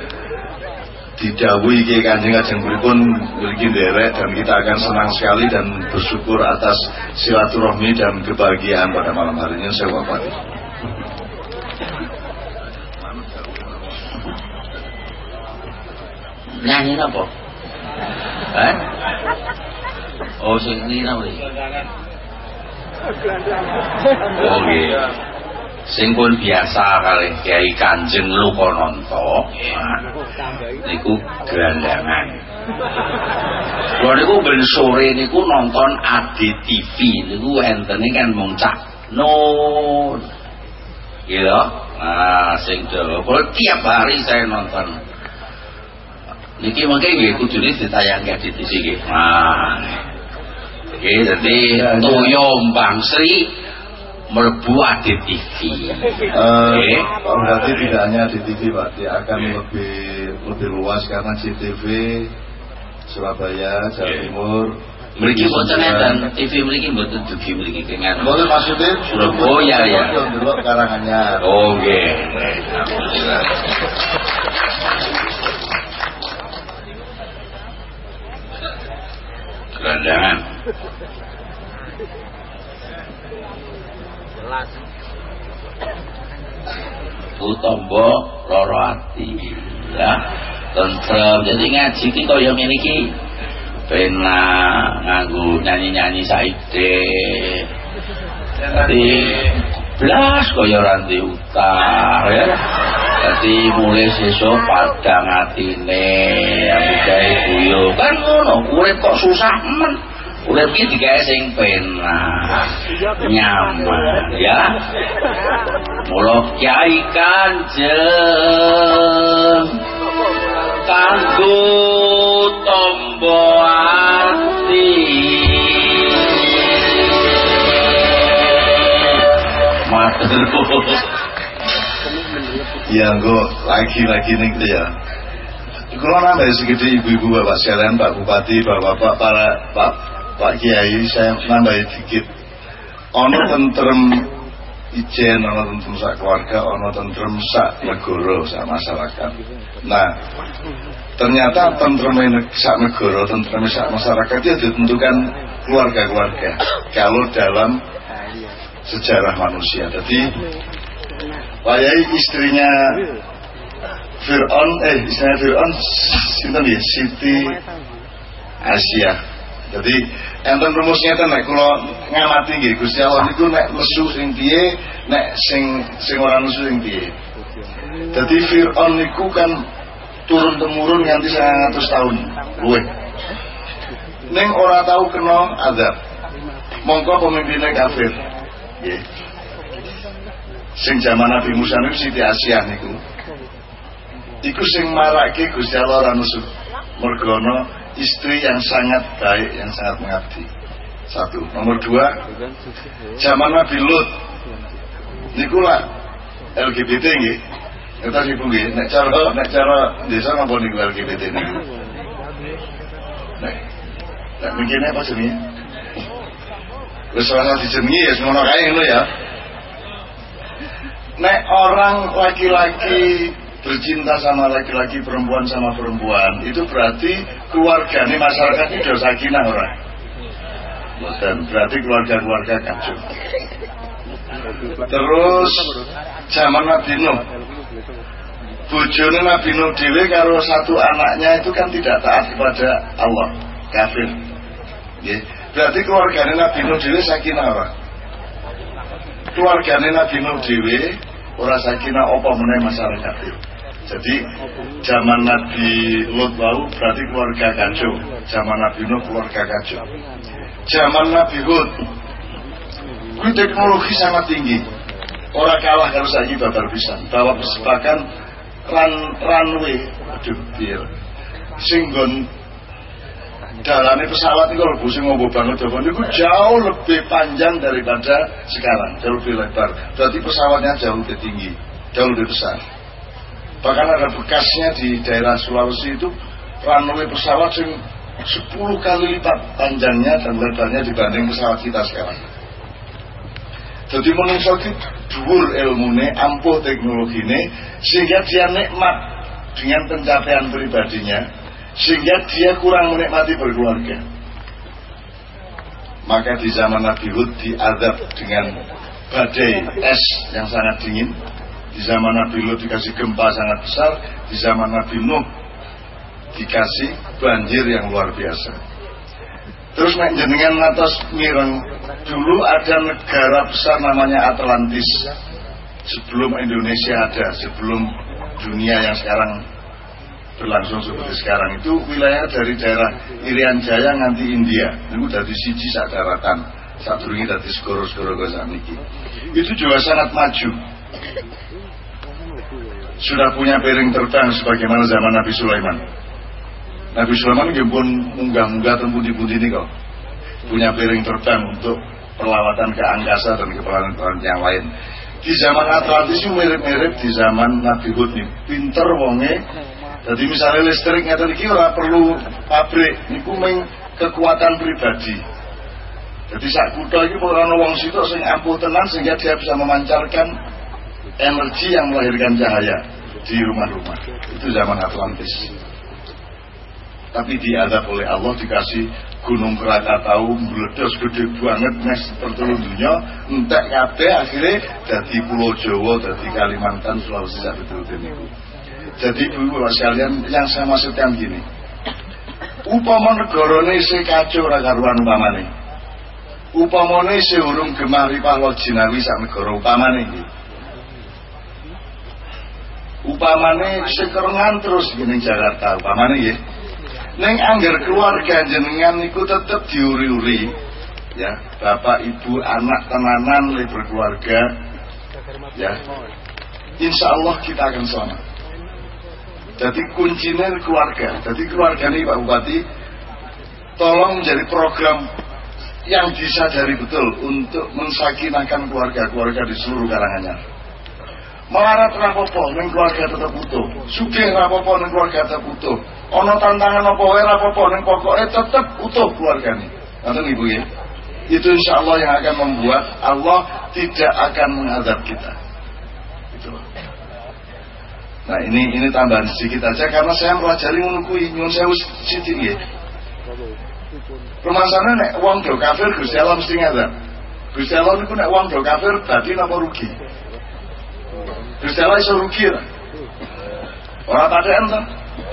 didawui ke kanjeng kanjeng pun memiliki derek dan kita akan senang sekali dan bersyukur atas silaturahmi dan kebahagiaan pada malam hari ini saya wafati. Nyanyi apa? Eh? Oh, sing ini namanya. Oh, iya. Sing pun biasa kali Kiai Kanjeng Lukononto. Nah, niku gelandangan. Lho niku ben sore niku nonton ADTV niku entene kan mung cak nun. Gitu. Nah, sing Kalau tiap hari saya nonton. Niki mungkin nggih kudune ditayangke di TV nggih. Nah. Nggih, dadi Toyo Mbang Sri melebu ADTV. Uh, okay. Berarti tidak hanya ADTV Pak, dia akan lebih lebih luas karena CTV Surabaya, Jawa Timur. Mriki boten dan TV mriki boten dugi mriki kengan. Boten maksudnya Surabaya ya. Delok karangannya. Oh nggih. Alhamdulillah. Gelandangan. Jelas. Utombo loro ati ya tentrem jadi ngaji ki kaya ngene iki pena nganggo nyanyi-nyanyi saide jadi blas kaya ranti utah ya. Jadi mulai sesuk padang atine ambigae guyu. Kan ngono urip kok susah men. Urip iki digawe sing nyaman ya. Mulo kiai kanjeng kanggo tombo ati. Matur ya engko lagi-lagi nih gitu ya. Kalau nambah segitu ibu-ibu bapak sekalian pak bupati bapak-bapak para pak pak kiai saya nambah sedikit ono tentrem ijen ono tentrem sak keluarga ono tentrem sak negara sak masyarakat. Nah ternyata tentrem sak negara tentrem sak masyarakat itu ditentukan keluarga-keluarga kalau dalam sejarah manusia. Jadi Wayai istrinya Fir'aun eh istrinya Fir'aun ya? Siti Asia jadi enten rumusnya itu nek kula ngamati nggih Gusti Allah niku nek nesu sing piye nek sing sing ora nesu sing piye. Jadi Fir'aun niku kan turun temurun nganti 100 tahun. Luwih. Ning ora tahu kena azab mongko pemimpinnya kafir. Nggih. Sing zaman Nabi Musa niku Siti Asia niku. Iku sing marake Gusti Allah ora nusuk mergono istri yang sangat baik yang sangat mengabdi. Satu. Nomor dua zaman Nabi Lut. Niku lah LGBT nggih. Kita sih nggih nek cara nek cara desa napa niku LGBT niku? Nek nek mungkin apa jenenge? Wis ora dijenengi ya semono kae ngono ya. Nek orang laki-laki bercinta sama laki-laki perempuan sama perempuan itu berarti keluarganya masyarakat itu sudah sakinah orang dan berarti keluarga-keluarga kacau terus zaman Nabi Nuh. Bujone Nabi Nuh dewe karo satu anaknya itu kan tidak taat kepada Allah kafir. Berarti keluarganya Nabi Nuh dewe sakinah orang keluargane Nabi Nuh dhewe ora sakinah apa meneh masyarakat jadi zaman Nabi Lut wau berarti keluarga kacau zaman Nabi Nuh keluarga kacau zaman Nabi Hud. Kuwi teknologi sangat tinggi. Orang kalah kalau saya babar bisa bahwa bahkan ran runway. Aduh piye? Singgon dalane pesawat itu kalau busing ngobrol banget itu jauh lebih panjang daripada sekarang. Jauh lebih lebar. Berarti pesawatnya jauh lebih tinggi jauh lebih besar bahkan ada bekasnya di daerah Sulawesi itu runway pesawat yang 10 kali lipat panjangnya dan lebarnya dibanding pesawat kita sekarang jadi manusia itu dhuwur ilmune ampuh teknologine sehingga dia nikmat dengan pencapaian pribadinya sehingga dia kurang menikmati berkeluarga. Maka di zaman Nabi Hud diadab dengan badai es yang sangat dingin. Di zaman Nabi Lut dikasih gempa sangat besar. Di zaman Nabi Nuh dikasih banjir yang luar biasa. terus nek jenengan atas mireng dulu ada negara besar namanya Atlantis. Sebelum Indonesia ada sebelum dunia yang sekarang berlangsung seperti sekarang. Itu wilayah dari daerah Irian Jaya nganti India. Itu dari siji sak daratan durungi dari skoro-skoro itu juga sangat maju sudah punya piring terbang sebagaimana zaman Nabi Sulaiman. Nabi Sulaiman pun munggah-munggah tempuh di ini kok punya piring terbang untuk perlawatan ke angkasa dan ke planet-planet yang lain. Di zaman Atlantis itu mirip-mirip di zaman Nabi Hud nih. Pinter wonge. Jadi misalnya listrik ngeten iki ora perlu pabrik. Niku meng kekuatan pribadi. Jadi saat kutha iki ora ana wong situ sing ampuh tenan sehingga dia bisa memancarkan energi yang melahirkan cahaya di rumah-rumah. Itu zaman Atlantis. Tapi diadab oleh Allah dikasih gunung Krakatau meledos gede banget mes tertulung dunia entek kabeh akhirnya jadi Pulau Jawa, jadi Kalimantan, Sulawesi sak betul niku. Jadi ibu sekalian yang saya maksudkan gini. Upama negarane isih kacau ora karuan upamane. Upamane isih urung gemah ripah jinawi sak negara upamane iki. Upamane sekerengan terus gini Jakarta upamane nggih. Neng angger keluarga jenengan niku tetep diuri-uri ya bapak ibu anak tenanan le berkeluarga ya insya Allah kita akan selamat jadi kuncinya keluarga. Jadi keluarga ini Pak Bupati tolong menjadi program yang disadari betul untuk mensakinakan keluarga-keluarga di seluruh kalangannya. Melarat rapopo neng keluarga tetap utuh. Sugih rapopo neng keluarga tetap utuh. Ono tantangan apa wae rapopo neng pokoknya tetap utuh keluarga ini. Nanti Ibu ya. Itu insya Allah yang akan membuat Allah tidak akan mengadab kita. Itu. Nah ini ini tambahan sedikit aja karena saya mempelajari menukui nyun saya sidik ya. Permasalahan nek uang do kafir Gusti Allah mesti ngadzab. Gusti Allah nek uang do kafir berarti napa rugi? Gusti iso rugi lah. Ora paten to.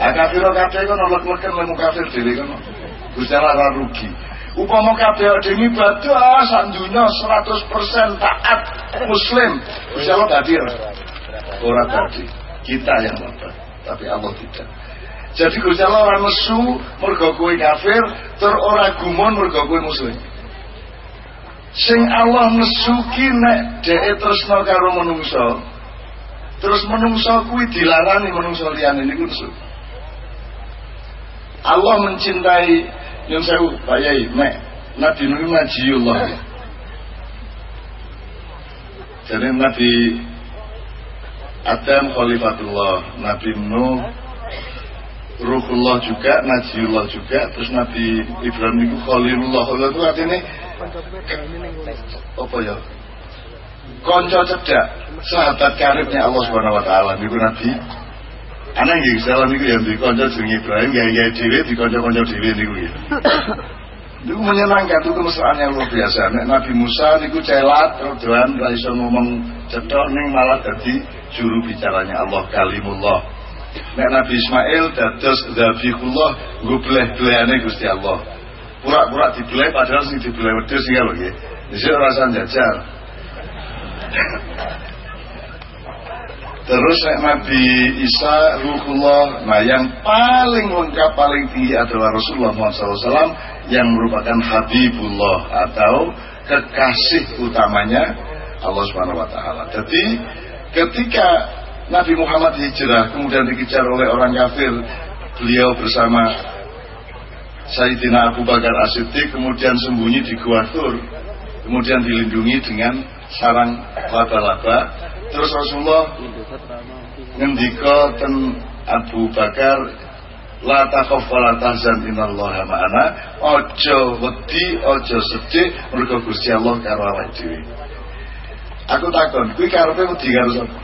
Ah kafir kabeh kan lek-leken lemu kafir dhewe kan. Gusti Allah ora rugi. Upama kabeh dhewe ibadah sak dunya 100% taat muslim. Gusti Allah dadi ora dadi kita yang bapak tapi Allah tidak jadi Gusti Allah orang nesu mergo kowe kafir tur ora gumun mergo kowe muslim sing Allah nesuki nek dhek tresno karo menungso terus menungso kuwi dilarani menungso liyane niku nesu Allah mencintai yang saya Pak Yai nek Nabi Nuh Najiullah jadi Nabi Adam Khalifatullah, Nabi Nuh, Ruhullah juga, Najiullah juga, terus Nabi Ibrahim itu Khalilullah. Khalilullah itu artinya apa ya? Konco cedak, sahabat karibnya Allah Subhanahu wa taala niku Nabi Anak nggih salah niku yang di konco jeneng Ibrahim, dhewe di konco-konco dhewe niku nggih. Niku menyenangkan itu kemesraan yang luar biasa. Nek Nabi Musa niku celat, rodoan ra iso ngomong cetok ning malah dadi juru bicaranya Allah kalimullah Nek Nabi Ismail dados dzabihullah nggo bleh-blehane Gusti Allah. Pura-pura dibeleh padahal sing dibeleh wedhus ya lho nggih. Dhisik rasa jajal. Terus Nabi Isa Ruhullah Nah yang paling lengkap paling tinggi adalah Rasulullah SAW Yang merupakan Habibullah Atau kekasih utamanya Allah Subhanahu Wa Taala. Jadi Ketika Nabi Muhammad hijrah kemudian dikejar oleh orang kafir, beliau bersama Sayyidina Abu Bakar As-Siddiq kemudian sembunyi di Gua Tur, kemudian dilindungi dengan sarang laba-laba. Terus Rasulullah ngendika ten Abu Bakar la takhaf wa la tahzan innallaha ma'ana aja wedi aja sedih mergo Gusti Allah karo awake dhewe Aku takon, kuwi karepe wedi karo sapa?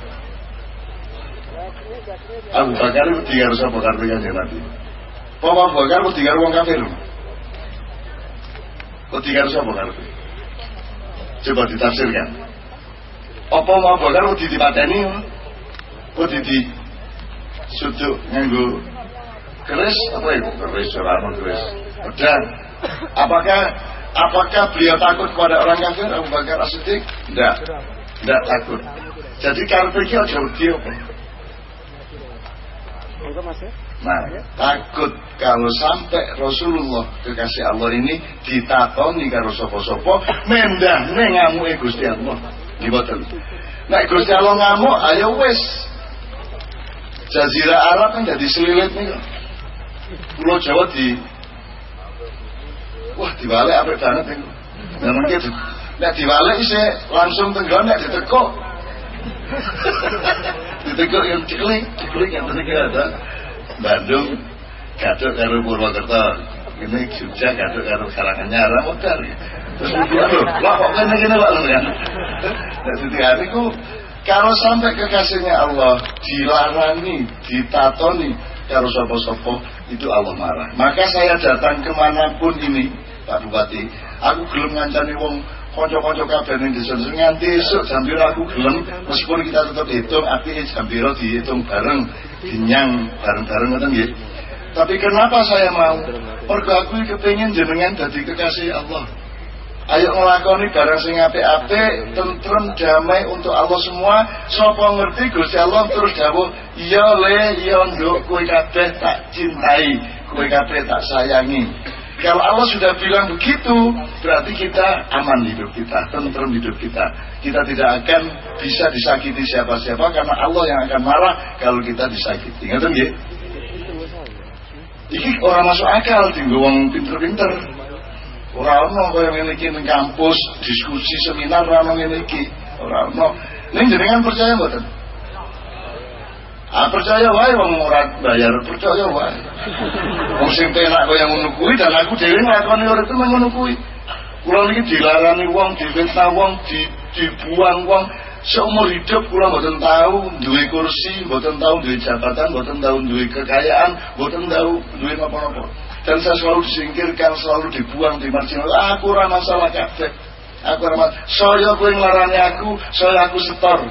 Abu Bakar wedi karo sapa karepe kanjeng Nabi? Apa Abu Bakar wedi karo wong kafir? Wedi karo sapa karepe? Coba ditafsirkan. Apa Abu Bakar wedi dipateni? Wedi di suduk nganggo keris apa itu? Keris Jorano keris pedang apakah apakah beliau takut kepada orang kafir? Abu Bakar As-Siddiq? Tidak tidak takut. Jadi karpet itu jauh dia Nah, takut kalau sampai Rasulullah kekasih Allah ini ditatoni karo sopo-sopo mendah ngamu Gusti Allah. Diboten. Nek Gusti Allah ngamuk, ayo wes. Jazirah Arab kan jadi selilit nih. Pulau Jawa di Wah, dibalik apa banget nih. Memang gitu. Nek dibalik sih langsung tenggelam nek ditekuk. ditekuk yang ciklik, ciklik yang tadi ada. Bandung, gaduk karo Purwokerto. Ini Jogja gaduk karo Karanganyar, modal ya. Terus lah kok kene kene Pak kan. Jadi hari ku kalau sampai kekasihnya Allah dilarani, ditatoni karo sopo-sopo itu Allah marah. Maka saya datang ke mana pun ini, Pak Bupati, aku belum ngancani wong konco-konco kabeh ning desa nganti esuk jambiro aku gelem meskipun kita tetap hitung api jambiro dihitung bareng dinyang bareng-bareng ngoten nggih. Tapi kenapa saya mau? Mergo aku kepengin jenengan dadi kekasih Allah. Ayo ngelakoni barang sing apik-apik, tentrem, damai untuk Allah semua. Sapa ngerti Gusti Allah terus dawuh, "Iya le, iya nduk, kowe kabeh tak cintai, kowe kabeh tak sayangi." Kalau Allah sudah bilang begitu, berarti kita aman hidup kita, tentrem hidup kita. Kita tidak akan bisa disakiti siapa-siapa karena Allah yang akan marah kalau kita disakiti. Ngerti nggih? Iki orang masuk akal tinggal wong pinter-pinter. Ora ono kaya ngene iki ning kampus, diskusi seminar ora ono ngene iki. Ora ono. Ning jenengan percaya mboten? Ah percaya wae wong ora bayar, percaya wae. Wong sing penak kaya ngono kuwi dan aku dhewe nglakoni urip itu ngono kuwi. Kula niki dilarani wong, difitnah wong, di, dibuang wong, seumur hidup kula mboten tahu duwe kursi, mboten tahu duwe jabatan, mboten tahu duwe kekayaan, mboten tahu duwe apa-apa dan saya selalu disingkirkan, selalu dibuang, di marginal. Aku ora masalah kabeh. Aku ora masalah. Saya kowe nglarani aku, saya aku setor.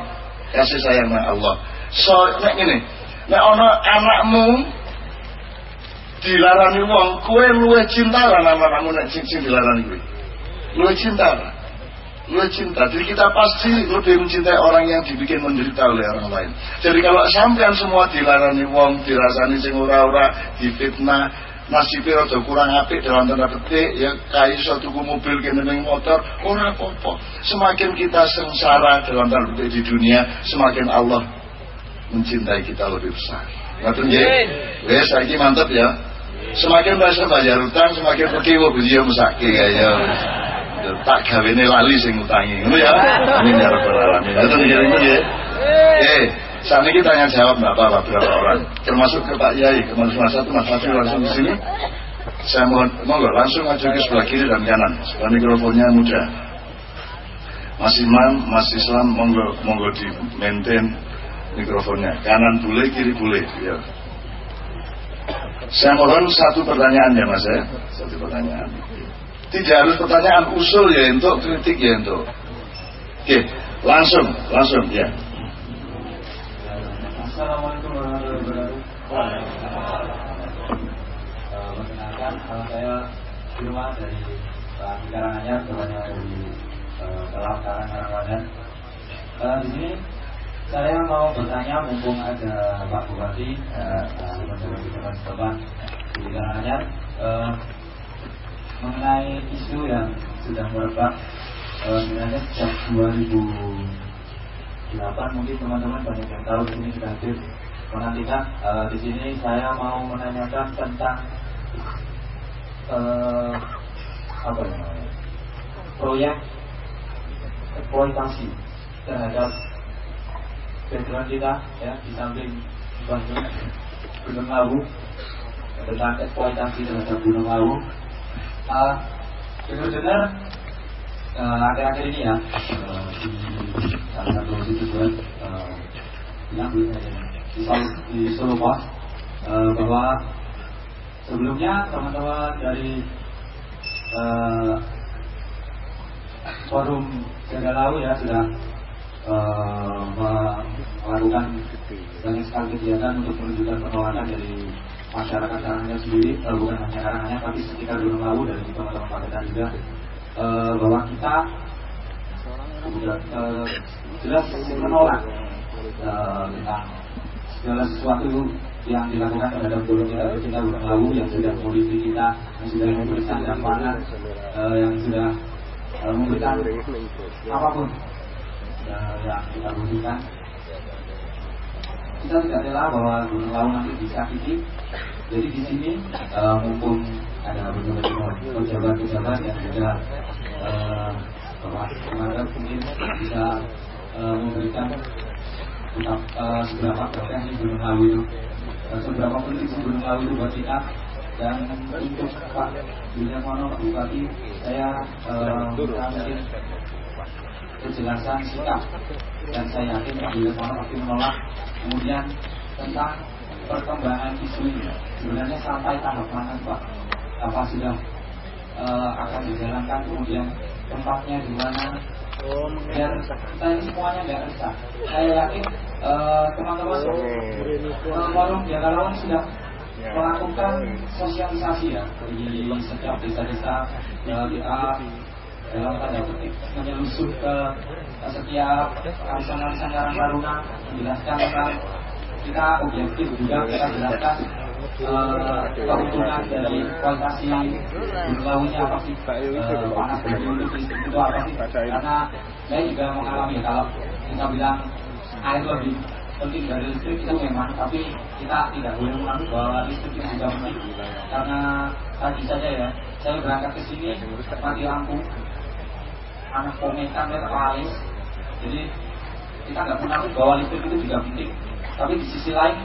Kasih sayang Allah. So nek ngene, nek ana anakmu dilarani wong, kowe luwih cinta lah anakmu nek sing dilarani kowe. Luwih cinta. Luwih cinta. Jadi kita pasti lebih mencintai orang yang dibikin menderita oleh orang lain. Jadi kalau sampean semua dilarani wong, dirasani sing ora-ora, difitnah, nasibnya rada kurang apik dalam tanda petik ya kai suatu mobil ning motor ora apa-apa semakin kita sengsara dalam tanda petik di dunia semakin Allah mencintai kita lebih besar. Ngoten nggih? Wis saiki mantep ya. Semakin bahasa bayar utang semakin pergi wa bujiya mesake kaya tak gawene lali sing utangi ngono ya? Amin ya rabbal alamin. Ngoten nggih eh saat ini tanya jawab apa-apa berapa orang, termasuk ke Pak Yai, termasuk Mas Satu, Mas Fafil langsung di sini. Saya mohon, monggo langsung maju ke sebelah kiri dan kanan. Sebelah mikrofonnya mudah. Mas Imam, Mas Islam, monggo, monggo di maintain mikrofonnya. Kanan boleh, kiri boleh. Ya. Saya mohon satu pertanyaan ya Mas ya, satu pertanyaan. Tidak harus pertanyaan usul ya untuk kritik ya untuk. Oke, langsung, langsung ya. Assalamualaikum warahmatullahi wabarakatuh. Perkenalkan, nama saya Firman dari Karanganyar, tepatnya dari Kelas Karanganyar. Di sini saya mau bertanya mumpung ada Pak Bupati, teman-teman di Karanganyar, uh, mengenai isu yang sudah merebak uh, sebenarnya sejak 2000 delapan mungkin teman-teman banyak yang tahu di sini sudah hadir menantikan di sini saya mau menanyakan tentang uh, apa ya proyek eksploitasi terhadap background kita ya di samping Gunung Lawu tentang eksploitasi terhadap Gunung Lawu uh, dengar-dengar Eh, akhir-akhir uh, ini ya uh, di salah satu situs web uh, yang di, di Solo Pos uh, bahwa sebelumnya teman-teman dari uh, forum jaga laut ya sudah uh, melakukan banyak sekali kegiatan untuk menunjukkan penolakan dari masyarakat Karanganyar sendiri, uh, bukan hanya Karanganyar tapi sekitar Gunung Lawu dan teman-teman juga. Uh, bahwa kita sudah jelas menolak uh, segala sesuatu yang dilakukan terhadap gunung kita kita gunung lawu yang sudah politik kita yang sudah memberikan dampaknya uh, yang sudah memberikan apa pun yang kita kita tidak rela bahwa gunung lawu nanti disakiti jadi di sini uh, mumpung ada beberapa pejabat-pejabat yang sudah uh, Bapak mungkin bisa uh, memberikan tentang uh, seberapa penting Gunung Lawu itu. Uh, seberapa penting Gunung Lawu itu buat kita. Dan untuk Pak William Mono Bupati saya uh, mungkin kejelasan sikap. Dan saya yakin Pak Mono pasti menolak kemudian tentang perkembangan isu ini. Sebenarnya sampai tahap mana Pak? Apa sudah uh, akan dijalankan kemudian tempatnya di mana? Dan saya semuanya nggak bisa. Saya yakin eh, teman-teman uh, warung Jakarta sudah melakukan sosialisasi ya di setiap desa-desa uh, kita dalam tanda kutip menyelusup ke setiap arisan-arisan Karang Taruna menjelaskan tentang kita objektif juga kita jelaskan uh, keuntungan dari kualitas berlautnya apa sih uh, panas itu apa sih? Karena saya juga mengalami kalau kita bilang air lebih penting dari listrik itu memang tapi kita tidak boleh menganggap bahwa listrik itu juga penting karena tadi saja ya saya berangkat ke sini mati lampu anak komentar terpalis jadi kita nggak pernah bahwa listrik itu juga penting tapi di sisi lain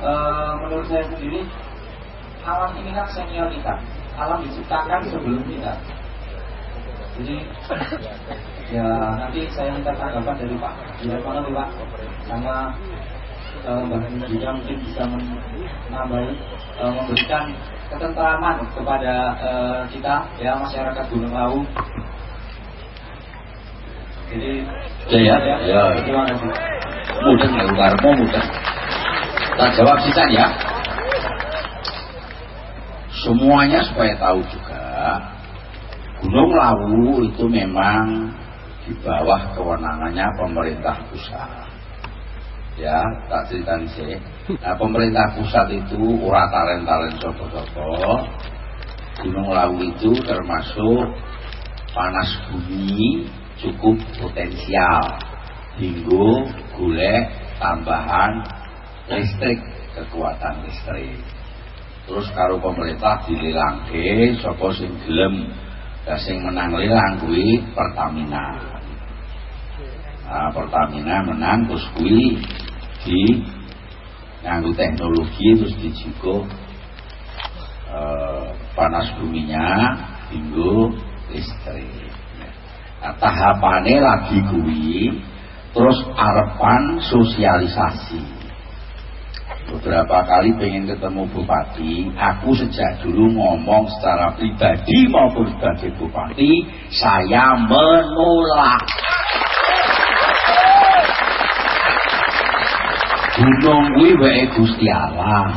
e, menurut saya sendiri alam ini kan senior kita. Alam diciptakan sebelum kita. Jadi ya nanti saya minta tanggapan dari Pak nih Pak. Sama e, Mbak juga mungkin bisa menambahi e, memberikan ketentraman kepada e, kita ya masyarakat Gunung Lawu jadi ya ya, ya. ya. mudah nggak mudah Tak jawab sisa ya. Semuanya supaya tahu juga Gunung Lawu itu memang di bawah kewenangannya pemerintah pusat. Ya, tak cerita sih. Nah, pemerintah pusat itu urat taren-taren sopo-sopo. Gunung Lawu itu termasuk panas bumi cukup potensial. Hingga gulek tambahan listrik kekuatan listrik. Terus karo pemerintah dililangke sapa sing gelem. Sing menang lilang kuwi Pertamina. Nah, Pertamina menang terus kuwi di nganggo teknologi terus dijiko eh, panas buminya hingga listrik tahapannya lagi kuwi terus arepan sosialisasi. Beberapa kali pengen ketemu bupati aku sejak dulu ngomong secara pribadi maupun sebagai bupati saya menolak. Gunung kuwi wae Gusti Allah.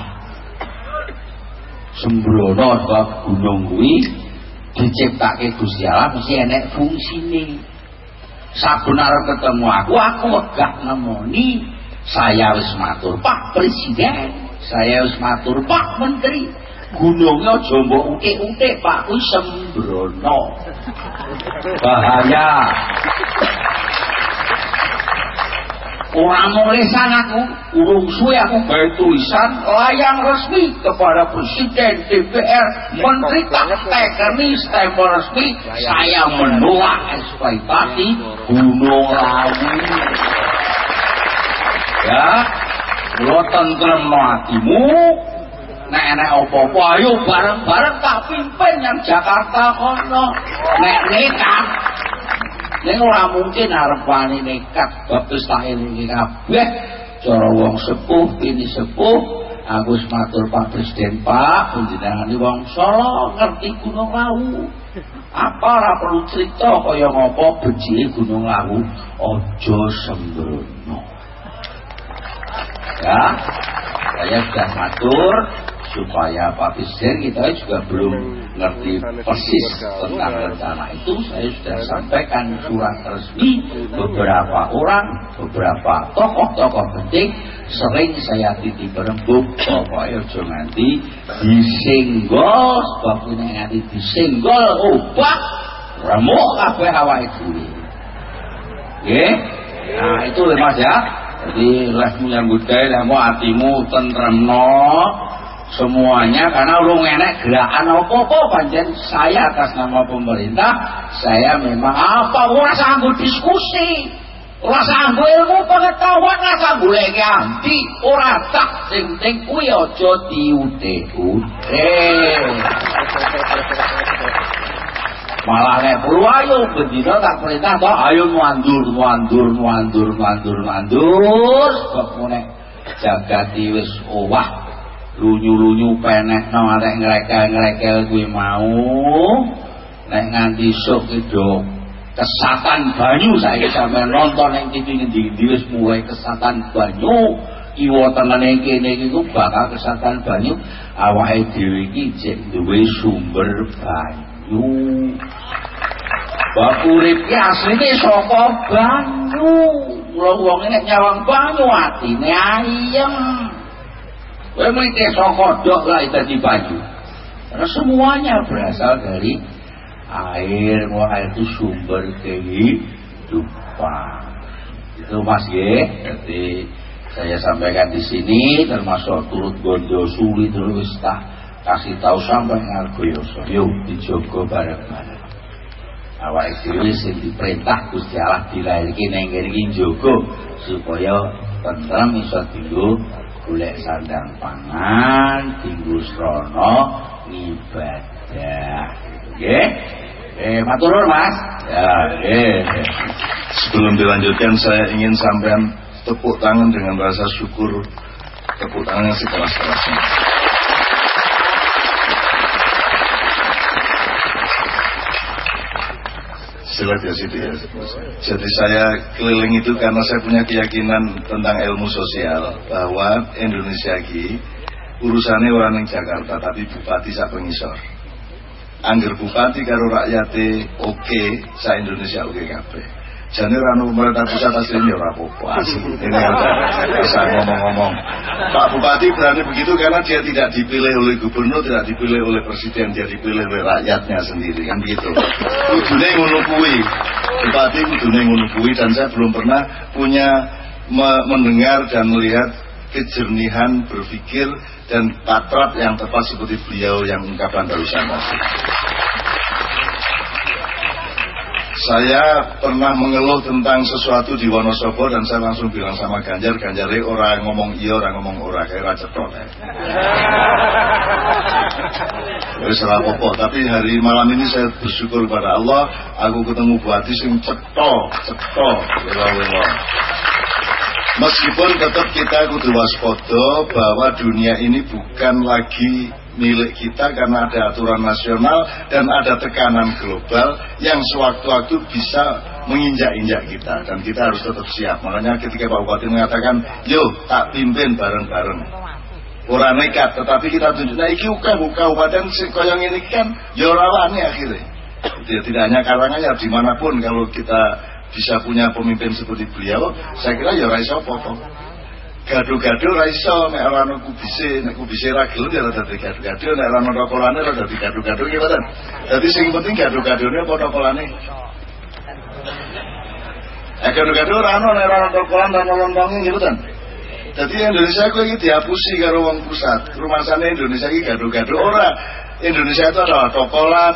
Sembrono sebab gunung kuwi diciptake Gusti Allah mesti enek fungsine. Saben arep ketemu aku aku wegah nemoni saya wis matur Pak Presiden. Saya wis matur Pak Menteri. Gunungnya jombo utik-utik Pak. Kuwi sembrono. Bahaya Orang nulisan aku, urung suwe aku gawe tulisan layang resmi kepada Presiden DPR, Menteri tak tekani stempel resmi, saya menolak eksploitasi Gunung Lawu. Ya kula tentrem atimu nek enek apa-apa ayo bareng-bareng tak pimpin yang Jakarta kono. Nek nekat ning ora mungkin arepane nekat bab tak ini kabeh cara wong sepuh ini sepuh aku matur Pak Presiden Pak panjenengan wong Solo ngerti Gunung Lawu. Apa ora perlu cerita kaya ngopo bejine Gunung Lawu aja sembrono. Ya saya sudah matur supaya Pak Presiden kita juga belum ngerti persis tentang rencana itu saya sudah sampaikan surat resmi beberapa orang beberapa tokoh-tokoh penting. Sering saya titip berembuk pokoknya ojo nanti disenggol sebab ini nanti disenggol obat remuk awake dhewe. Nggih? Nah itu Mas ya. Jadi lek menyambut gawe mau hatimu tentremno semuanya karena urung enek gerakan apa-apa panjen. Saya atas nama pemerintah saya memang apa? Ora sanggup diskusi. Ora sanggup ilmu pengetahuan ora sanggup lagi anti ora tak sing sing kuwi aja diude-ude. Malah nek perlu ayo bendina tak perintah toh ayo muandur muandur muandur muandur muandur sebab nek jagat wis owah lunyu-lunyu penek no arek ngrekel-ngrekel kuwi mau nek nganti sok itu kesatan banyu saya sampe nonton yang TV ngendi-endi wis mulai kesatan banyu iwa tenene kene iki ku bakal kesatan banyu awake dhewe iki jek duwe sumber banyu Bab urip ki asline banyu. Mula wong nek nyawang banyu atine ayem. Kowe mriki sokodok lah itu baju. Karena semuanya berasal dari air, mau air itu sumber kehidupan. Itu Mas Ye, jadi saya sampaikan di sini termasuk turut gondo suli terus tak kasih tahu sampai ngargoyoso yuk dijogo bareng-bareng awak dhewe sing diperintah Gusti Allah dilahirke ning kene iki supaya tentrem iso dienggo golek sandang pangan, tinggu srono, ibadah. Nggih? Eh, matur Mas. Ya, nggih. Sebelum dilanjutkan saya ingin sampean tepuk tangan dengan rasa syukur tepuk tangan sekelas-kelasnya. Silat ya situ ya. Jadi saya keliling itu karena saya punya keyakinan tentang ilmu sosial bahwa Indonesia ini urusannya orang yang Jakarta tapi bupati sak pengisor. Angger bupati karo rakyatnya oke, okay, sa Indonesia oke okay. Jane rano pemerintah pusat aslinya ora apa-apa asli. Ini bisa ngomong-ngomong. Pak Bupati berani begitu karena dia tidak dipilih oleh gubernur, tidak dipilih oleh presiden, dia dipilih oleh rakyatnya sendiri kan begitu. Kudune ngono kuwi. Bupati kudune ngono kuwi dan saya belum pernah punya me mendengar dan melihat kejernihan berpikir dan patrat yang tepat seperti beliau yang ungkapan barusan. Saya pernah mengeluh tentang sesuatu di Wonosobo dan saya langsung bilang sama Ganjar, Ganjar orang ngomong iya, orang ngomong ora, kayak raja. Ya. Jadi salah popo, tapi hari malam ini saya bersyukur pada Allah, aku ketemu Buati sing cetok, wela Meskipun tetap kita kudu waspada bahwa dunia ini bukan lagi milik kita karena ada aturan nasional dan ada tekanan global yang sewaktu-waktu bisa menginjak-injak kita dan kita harus tetap siap. Makanya ketika Pak Bupati mengatakan, "Yo, tak pimpin bareng-bareng." Orang nekat, tetapi kita tunjuk, nah iki uka kabupaten koyong ini kan yo rawani akhirnya. Tidak, tidak hanya Karanganyar, di mana pun kalau kita bisa punya pemimpin seperti beliau, saya kira ya raiso apa Gaduh-gaduh ra iso nek ora ana kubise, nek kubise ra gelem ya dadi gaduh-gaduh, nek ora ana rokolane dadi gaduh-gaduh ki mboten. Dadi sing penting gaduh-gaduhne apa rokolane. Eh gaduh-gaduh ora ana nek ora ana rokolan dan lontonge nggih mboten. Jadi Indonesia ku iki dihapusi karo wong pusat. Rumasane Indonesia iki gaduh-gaduh ora. Indonesia itu ada tokolan,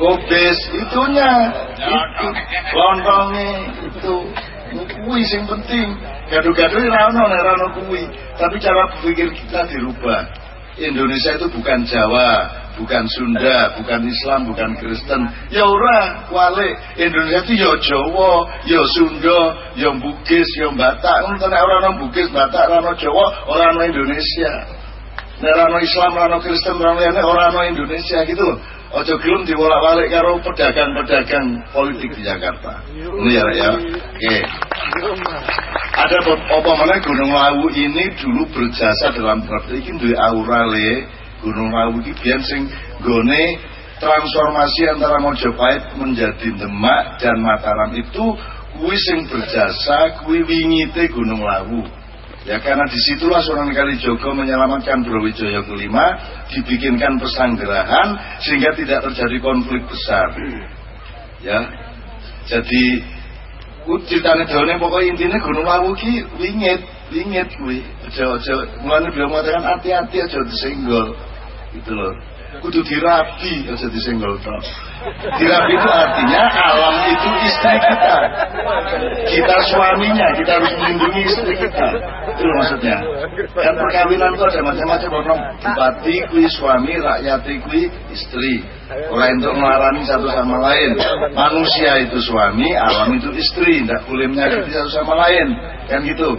kobes, itunya, itu, lontongnya, itu, kuwi sing penting. Gaduh-gaduh nek ora kuwi, tapi cara berpikir kita dirubah. Indonesia itu bukan Jawa, bukan Sunda, bukan Islam, bukan Kristen. Ya ora, wale Indonesia itu ya Jawa, ya Sunda, ya Bugis, ya Batak. Ngono nek ora ono Bugis, Batak, ora ono Jawa, ora ono Indonesia. Nek ora ono Islam, ora ono Kristen, ora ono ora ono Indonesia gitu. Ojo gelem diwolak-walik karo pedagang-pedagang politik di Jakarta. Ini ya, ya. Oke. Ada apa mana Gunung Lawu ini dulu berjasa dalam praktik ini duwe aura le Gunung Lawu ini biar sing gone transformasi antara Mojopahit menjadi Demak dan Mataram itu kuwi sing berjasa kuwi wingite Gunung Lawu Ya karena di situlah seorang kali Joko menyelamatkan Brawijaya kelima, dibikinkan pesanggerahan sehingga tidak terjadi konflik besar. Ya, jadi ceritanya daunnya pokoknya intinya Gunung Lawu ki wingit, wingit kuwi. Aja aja mulane beliau mengatakan hati-hati aja disenggol. Itu loh kudu dirapi aja disenggol tok. Dirapi itu artinya alam itu istri kita. Kita suaminya, kita harus melindungi istri kita. Itu maksudnya. Dan perkawinan itu ada macam-macam orang bupati kui suami, rakyat kui istri. Orang untuk melarani satu sama lain. Manusia itu suami, alam itu istri. Tidak boleh menyakiti satu sama lain. Kan gitu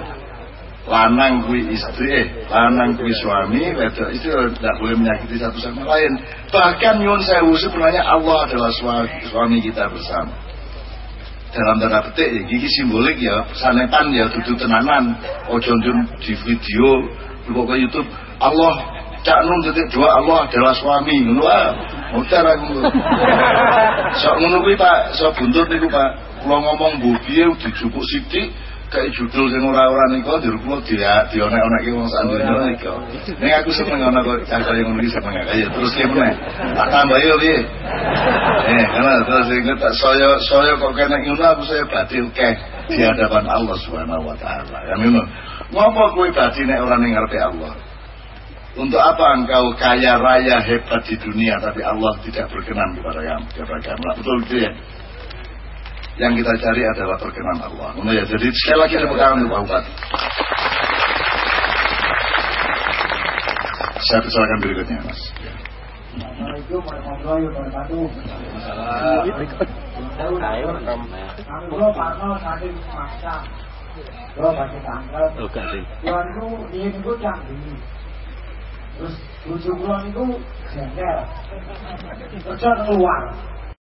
lanang kui istri, eh, lanang kui suami, wedok istri tidak boleh menyakiti satu sama lain. Bahkan nyun sewu sebenarnya Allah adalah suami, suami kita bersama. Dalam tanda petik ya, gigi simbolik ya, sanepan ya, duduk tenanan, ojo di video, buka ke YouTube, Allah cak nun titik dua Allah adalah suami, ngono ah, aku. Sok kuwi Pak, sok buntut niku Pak. Kula ngomong bu piye dijupuk kayak judul sing ora-ora niku di kula dia dionek-onekke wong sak donya niku. Ning aku seneng ana kok cara yang nulis seneng aja terus ki meneh. Tak tambah yo piye. Eh, karena terus sing tak saya saya kok kena ngono aku saya batil keh di hadapan Allah Subhanahu wa taala. Ya ngono. Ngopo kowe bati nek ora ning ngarepe Allah? Untuk apa engkau kaya raya hebat di dunia tapi Allah tidak berkenan kepada kamu? Kepada kamu. Betul gitu ya? Yang kita cari adalah perkenan Allah. Nah, ya, jadi sekali lagi tangan untuk Pak Bupati. Saya persilakan berikutnya, Mas. Assalamualaikum warahmatullahi wabarakatuh. Parno saking maksa, tanggal, canggih. Terus jengkel, keluar.